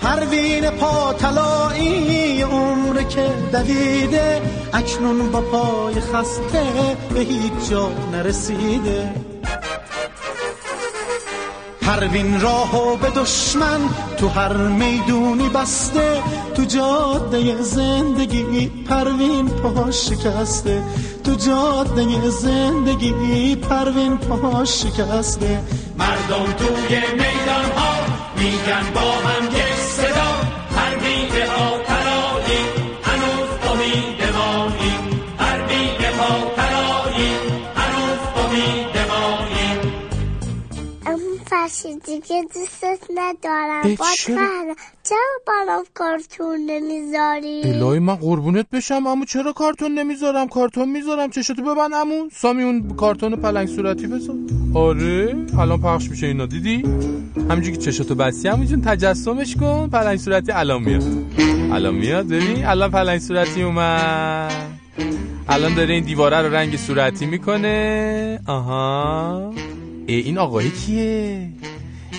Speaker 18: پروین پا عمر که دویده اکنون با پای خسته به هیچ جا نرسیده. پروین راهو به دشمن تو هر می‌دونی بسته تو جاده زندگی پروین پا شکسته تو جاده زندگی پروین پا شکسته
Speaker 19: مردم توی میدان ها میگن با هم
Speaker 20: فرشید دیگه دوستت ندارم. با چرا؟ برام کارتون نمی‌ذاری؟
Speaker 15: الهی من قربونت بشم. امو چرا کارتون نمی‌ذارم؟ کارتون می‌ذارم. چشتو ببن امو؟ سامی اون کارتون پلنگ صورتی بذار. آره الان پخش میشه اینا. دیدی؟ همینجوری که چشتو بستی همون جون تجسمش کن. پلنگ صورتی الان میاد. الان میاد؟ ببین الان پلنگ صورتی اومد. الان داره این دیواره رو رنگ صورتی می‌کنه. آها. ای این آقای کیه؟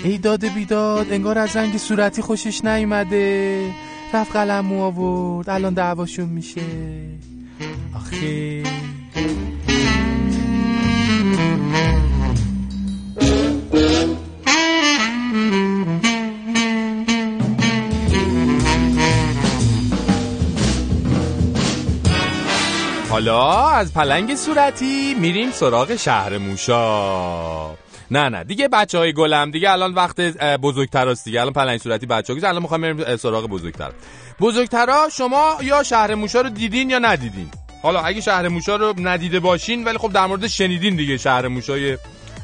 Speaker 15: ای داده بیداد انگار از رنگ صورتی خوشش نیومده. رفت قلم آورد الان دعواشون میشه. آخه. حالا از پلنگ صورتی میریم سراغ شهر موشا. نه نه دیگه بچه های گلم دیگه الان وقت بزرگتر است دیگه. الان پلنگ صورتی بچه ها الان می‌خوام بریم سراغ بزرگتر. بزرگترا شما یا شهر موشا رو دیدین یا ندیدین؟ حالا اگه شهر موشا رو ندیده باشین ولی خب در مورد شنیدین دیگه شهر موشای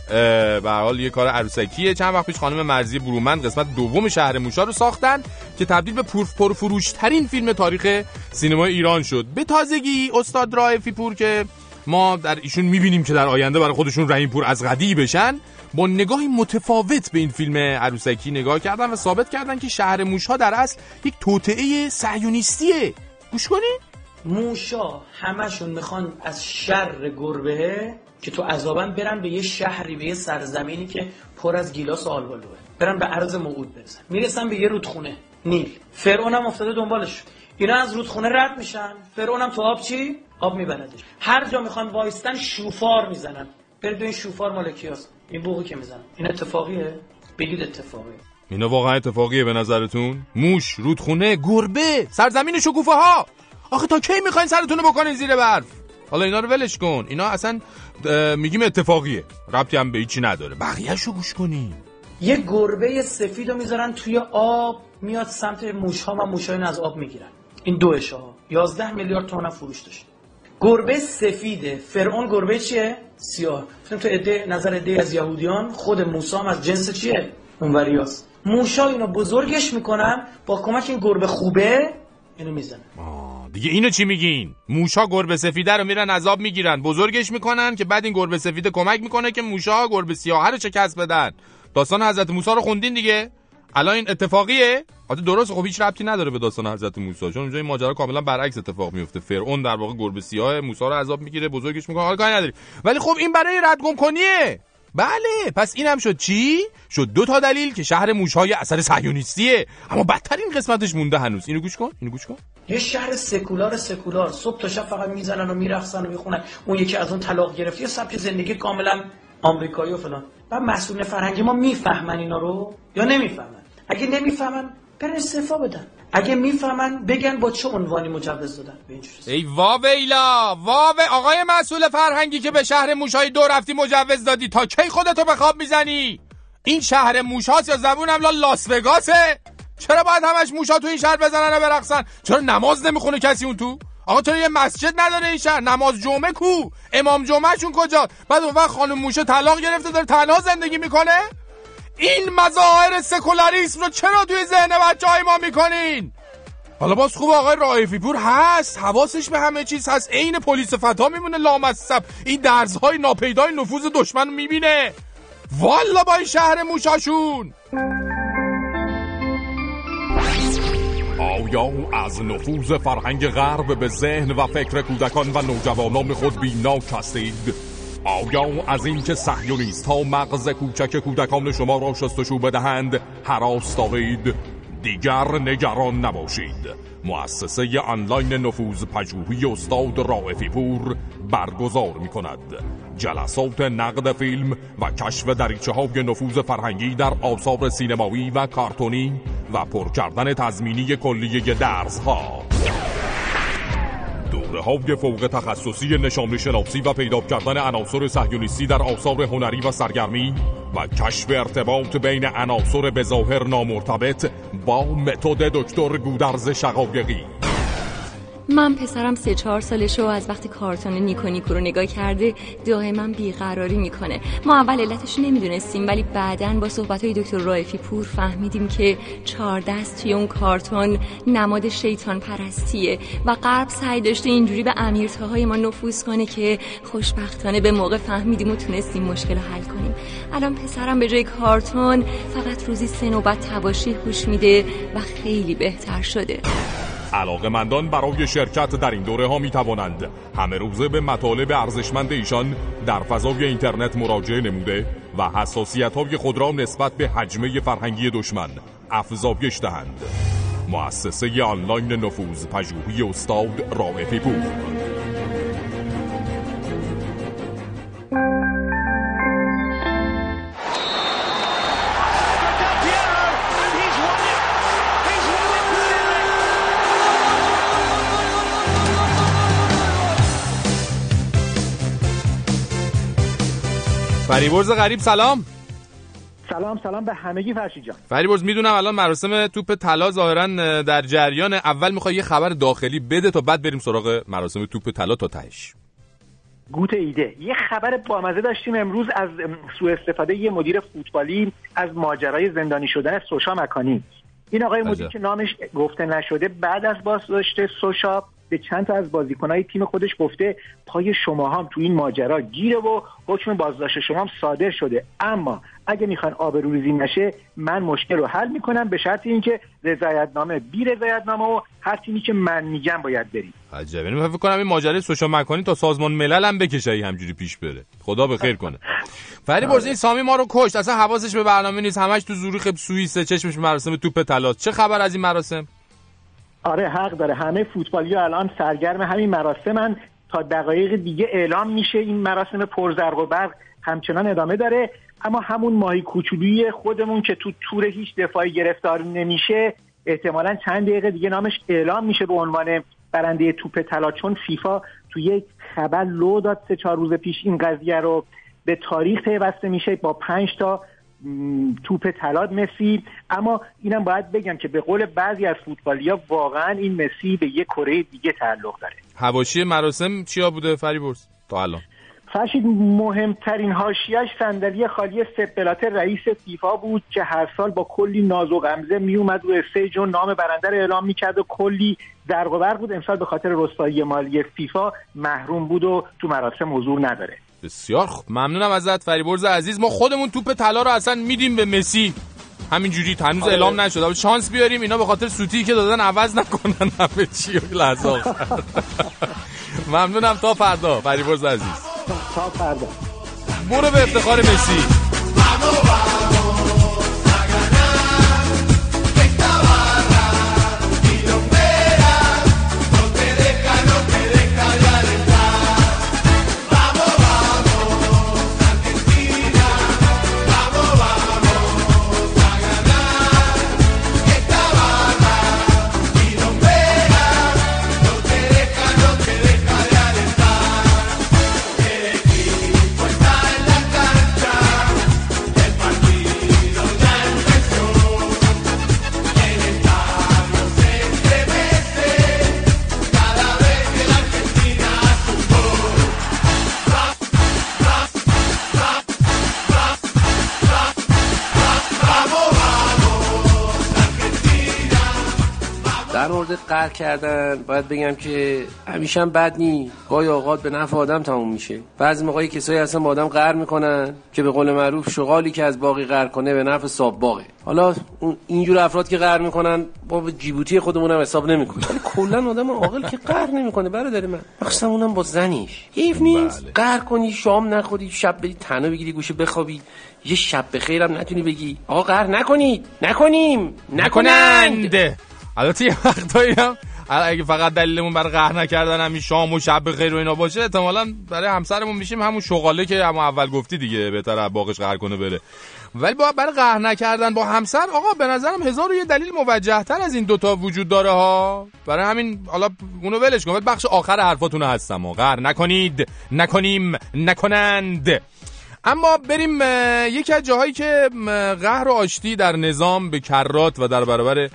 Speaker 15: به حال یه کار عروسکیه. چند وقت پیش خانم مرزی برومند قسمت دوم شهر موشا رو ساختن که تبدیل به پر فروش ترین فیلم تاریخ سینما ایران شد. به تازگی استاد رائفی پور که ما در ایشون می‌بینیم که در آینده برای خودشون رحیم پور از غدی بشن با نگاهی متفاوت به این فیلم عروسکی نگاه کردن و ثابت کردن که شهر موشها در اصل یک توطعه صهیونیستیه. گوش کنین.
Speaker 21: موشا همشون می‌خوان از شر گربه که تو عذابن برن به یه شهری به یه سرزمینی که پر از گیلاس و آلبالوه. برن به عرض موعود برسن می‌رسن به یه رودخونه نیل. فرعون هم افتاده دنبالش. اینا از رودخونه رد میشن. فرعون هم تو آب چی؟ آب میبردش هر جا می‌خوان وایستن شوفار می‌زنن. برید این شوفار مال کیاست. این بوقی که می‌زنن. این اتفاقیه. بگید اتفاقیه.
Speaker 3: اینا واقعا اتفاقیه به نظرتون؟ موش رودخونه گربه سرزمین شکوفه ها آخه تا کی می‌خواین سرتون رو بکنین زیر برف؟ حالا اینا رو ولش کن. اینا اصلا میگیم اتفاقیه. ربطی هم به هیچی نداره. بقیه‌شو رو گوش کنین
Speaker 21: یه گربه سفید رو می‌ذارن توی آب میاد سمت موش ها و موش از آب می‌گیرن. این دو ها 11 میلیارد تومن فروش داشت. گربه سفیده. فرعون گربه چیه؟ سیاه. تو عده نظر عده از یهودیان خود موسی هم از جنس چیه؟ اونوریاست موشا اینو بزرگش می‌کنن با کمک این گربه خوبه اینو می‌زنه
Speaker 3: دیگه اینو چی میگین؟ موشا گربه سفیده رو میرن عذاب می‌گیرن. بزرگش می‌کنن که بعد این گربه سفیده کمک می‌کنه که موشا گربه سیاه رو کسب بدن. داستان حضرت موسی رو خوندین دیگه؟ الان این اتفاقیه؟ البته درست خب هیچ ربطی نداره به داستان حضرت موسی. چون اونجا این ماجرا کاملا برعکس اتفاق میفته. فرعون در واقع گربه سیاه موسی رو عذاب می‌گیره بزرگش می‌کنه. حالا کاری نداری. ولی خب این برای ردگم کنیه. بله پس اینم شد چی؟ شد دو تا دلیل که شهر موشهای اثر صهیونیستیه. اما بدترین قسمتش مونده هنوز. اینو گوش کن اینو گوش کن.
Speaker 21: یه شهر سکولار سکولار. صبح تا شب فقط می‌زنن و میرقصن و می‌خونن. اون یکی از اون طلاق گرفت. یه سبک زندگی کاملا آمریکایی و فلان. و مسئول فرهنگی ما می‌فهمن اینا رو یا نمی‌فهمن؟ اگه نمی‌فهمن برن استعفا بدن. اگه می‌فهمن بگن با چه عنوانی مجوز دادن. به
Speaker 3: ای واویلا واو آقای مسئول فرهنگی که به شهر موشای دو رفتی مجوز دادی. تا کی خودتو به خواب می‌زنی؟ این شهر موشاست یا زبونم لا لاس وگاسه چرا باید همش موشا تو این شهر بزنن و برقصن؟ چرا نماز نمی‌خونه کسی اون تو؟ آقا تو یه مسجد نداره این شهر؟ نماز جمعه کو؟ امام جمعهشون کجا بعد اون وقت خانم موشه طلاق گرفته داره تنها زندگی می‌کنه؟ این مظاهر سکولاریسم رو چرا توی ذهن بچه ما می‌کنین؟ حالا باز خوب آقای رائفی پور هست حواسش به همه چیز هست. عین پلیس فتا میمونه لامصب. این درزهای ناپیدای نفوذ دشمن می‌بینه. والا با این شهر موشاشون.
Speaker 18: آیا از نفوذ فرهنگ غرب به ذهن و فکر کودکان و نوجوانان خود بیناک هستید؟ آیا از اینکه صهیونیست ها مغز کوچک کودکان شما را شستشو بدهند حراس دارید دیگر نگران نباشید. مؤسسه آنلاین نفوذ پژوهی استاد رائفی پور برگزار می کند جلسات نقد فیلم و کشف دریچه های نفوذ فرهنگی در آثار سینمایی و کارتونی و پر کردن تضمینی کلیه درس ها دوره های فوق تخصصی نشامه شناسی و پیدا کردن عناصر صهیونیستی در آثار هنری و سرگرمی و کشف ارتباط بین عناصر بظاهر نامرتبط با متد دکتر گودرز شقایقی.
Speaker 16: من پسرم سه چهار سالشه و از وقتی کارتون نیکو نیکو رو نگاه کرده من بیقراری می‌کنه. ما اول علتش نمی‌دونستیم ولی بعدا با صحبت های دکتر رایفی پور فهمیدیم که چهار دست توی اون کارتون نماد شیطان پرستیه و غرب سعی داشته اینجوری به امیرتاهای ما نفوذ کنه که خوشبختانه به موقع فهمیدیم و تونستیم مشکل رو حل کنیم. الان پسرم به جای کارتون فقط روزی سه نوبت تباشی هوش میده و خیلی بهتر شده.
Speaker 18: علاقه مندان برای شرکت در این دوره ها می توانند همه روزه به مطالب ارزشمند ایشان در فضای اینترنت مراجعه نموده و حساسیت های خود را نسبت به حجمه فرهنگی دشمن افزایش دهند. مؤسسه آنلاین نفوذ پژوهی استاد رائفی پور
Speaker 3: فریبرز غریب سلام.
Speaker 22: سلام سلام به همگی فرشی جان.
Speaker 3: فریبرز می‌دونم الان مراسم توپ طلا ظاهرا در جریان اول می‌خوای یه خبر داخلی بده تا بعد بریم سراغ مراسم توپ طلا تا تهش.
Speaker 22: گوت ایده. یه خبر بامزه داشتیم امروز از سوء استفاده یه مدیر فوتبالی از ماجرای زندانی شدن سوشا مکانی. این آقای مدیر که نامش گفته نشده بعد از بازداشت سوشا به چند تا از بازیکنهای تیم خودش گفته پای شما هم تو این ماجرا گیره و حکم بازداشت شما هم صادر شده. اما اگه می‌خوان آبروریزی نشه من مشکل رو حل می‌کنم به شرط اینکه رضایتنامه بی رضایتنامه و هر تیمی که من میگم باید بریم.
Speaker 3: عجبه یعنی فکر کنم این ماجرای سوشال مکانی تا سازمان ملل هم بکشه همجوری پیش بره. خدا به خیر کنه. فری برز این سامی ما رو کشت. اصلا حواسش به برنامه نیست. همش تو زوریخ سوئیس چشمش مراسم توپ طلا چه خبر از این مراسم؟
Speaker 22: آره حق داره. همه فوتبالی الان سرگرم همین مراسمن. تا دقایق دیگه اعلام میشه این مراسم پرزرق و برق همچنان ادامه داره. اما همون ماهی کوچولوی خودمون که تو تور هیچ دفاعی گرفتار نمیشه احتمالا چند دقیقه دیگه نامش اعلام میشه به عنوان برنده توپ طلا. چون فیفا تو یک خبر لو داد سه چهار روز پیش این قضیه رو. به تاریخ پیوسته میشه. با پنج تا توپ طلا مسی. اما اینم باید بگم که به قول بعضی از فوتبالیا واقعا این مسی به یک کره دیگه تعلق داره.
Speaker 3: حواشی مراسم چیا بوده فریبرز تا الان؟
Speaker 22: فرشید مهمترین حاشیه‌ش صندلی خالی سپ بلاتر رئیس فیفا بود که هر سال با کلی ناز و غمزه میومد رو stage و نام برنده رو اعلام می‌کرد و کلی زرق و برق بود. امسال به خاطر رسوایی مالی فیفا محروم بود و تو مراسم حضور نداره.
Speaker 3: بسیار خوب. ممنونم ازت فریبرز عزیز. ما خودمون توپ طلا رو اصلا میدیم به مسی. همینجوری هنوز آره. اعلام نشد شانس بیاریم. اینا به خاطر سوتی که دادن عوض نکنن. همه چی لحظه. ممنونم. تا فردا. فریبرز عزیز.
Speaker 22: تا فردا.
Speaker 3: برو به افتخار مسی.
Speaker 23: قهر کردن باید بگم که همیشه هم بد نی. گاهی اوقات به نفع آدم تموم میشه. بعضی موقعی کسایی هستن با آدم قهر می‌کنن که به قول معروف شغالی که از باقی قهر کنه به نفع صاحب باغه حالا اینجور افراد که قهر می‌کنن با جیبوتی خودمون هم حساب نمی‌کنه کلا آدم عاقل که قهر نمی‌کنه برادر من. مخصوصا اونم با زنیش. حیف نیست. بله. قهر کنی شام نخوری شب بری تنها بگیری گوشه بخوابی. یه شب بخیرم نتونی بگی. آقا قهر نکنید. نکنیم. نکنند.
Speaker 3: البته یه وقتایی هم اگه فقط دلیلمون برای قهر نکردن همین شام و شب خیر و اینا باشه احتمالا برای همسرمون میشیم همون شغاله که همون اول گفتی دیگه بهتره باقش قهر کنه بره. ولی با برای قهر نکردن با همسر آقا به نظرم هزار و یه دلیل موجه تر از این دوتا وجود داره ها. برای همین حالا اونو ولش کن بخش آخر حرفاتون هستم و قهر نکنید نکنیم نکنند. اما بریم یکی از جاهایی که قهر و آشتی در نظام به کرات و در برابر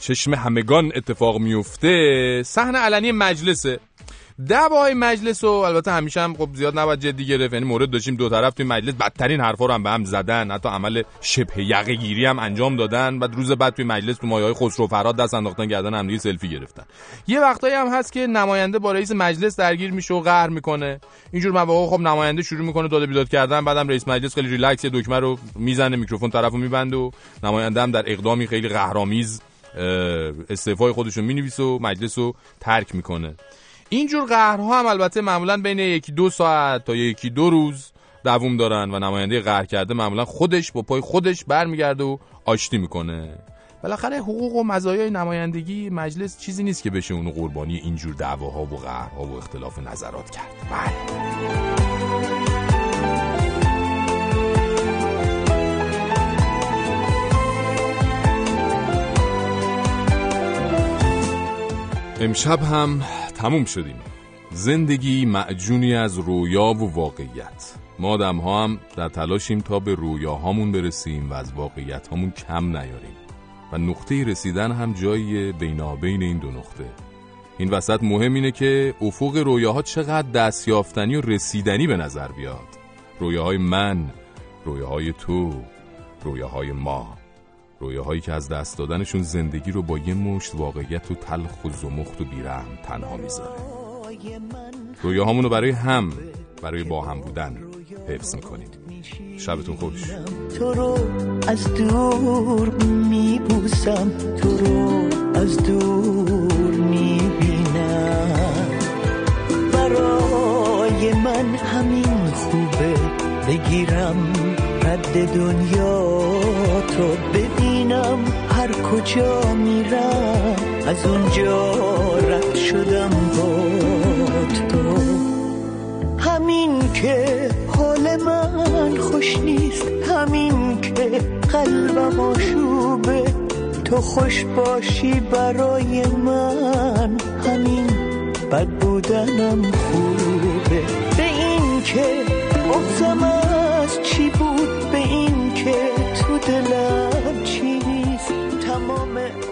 Speaker 3: چشم همگان اتفاق میفته. صحنه علنی مجلسه. دعواهای مجلس و البته همیشه هم خب زیاد نباید جدی گرفت. یعنی مورد داشتیم دو طرف توی مجلس. بدترین حرفا رو هم به هم زدن. حتی عمل شبه یقه گیری هم انجام دادن. بعد روز بعد توی مجلس تو مایه‌های خسرو فراد دست انداختن گردن هم سلفی گرفتن. یه وقتایی هم هست که نماینده با رئیس مجلس درگیر میشه و قهر می‌کنه. اینجور مواقع خب نماینده شروع می‌کنه داد بیداد کردن. بعدم رئیس مجلس خیلی ریلکس دکمه رو می‌زنه میکروفون طرفو میبنده و نماینده هم در اقدامی خیلی قهرآمیز استعفای خودش می‌نویسه و مجلس ترک می‌کنه. اینجور قهرها هم البته معمولا بین یکی دو ساعت تا یکی دو روز دووم دارن و نماینده قهر کرده معمولا خودش با پای خودش برمیگرده و آشتی می‌کنه. بالاخره حقوق و مزایای نمایندگی مجلس چیزی نیست که بشه اونو قربانی اینجور دعواها و قهرها و اختلاف نظرات کرد. بله. امشب هم تموم شدیم. زندگی معجونی از رویا و واقعیت. ما آدم ها هم در تلاشیم تا به رویاهامون برسیم و از واقعیت هامون کم نیاریم. و نقطه رسیدن هم جایی بینابین این دو نقطه. این وسط مهم اینه که افق رویاها چقدر دستیافتنی و رسیدنی به نظر بیاد. رویاهای من رویاهای تو رویاهای ما. رویاهایی که از دست دادنشون زندگی رو با یه مشت واقعیت و تلخ و زمخت و بیرحم تنها می‌ذاره. رویاهامون رو برای هم برای با هم بودن حفظ می‌کنیم شبتون خوش.
Speaker 1: تو رو از دور میبوسم تو رو از دور می‌بینم. برای من همین خوبه بگیرم رد دنیا تو ببینم هر کجا میرم. از اونجا رد شدم با تو. همین که حال من خوش نیست همین که قلبم آشوبه. تو خوش باشی برای من همین بد بودنم خوبه. به این که بغزم از چی بود به این که تو دلم moment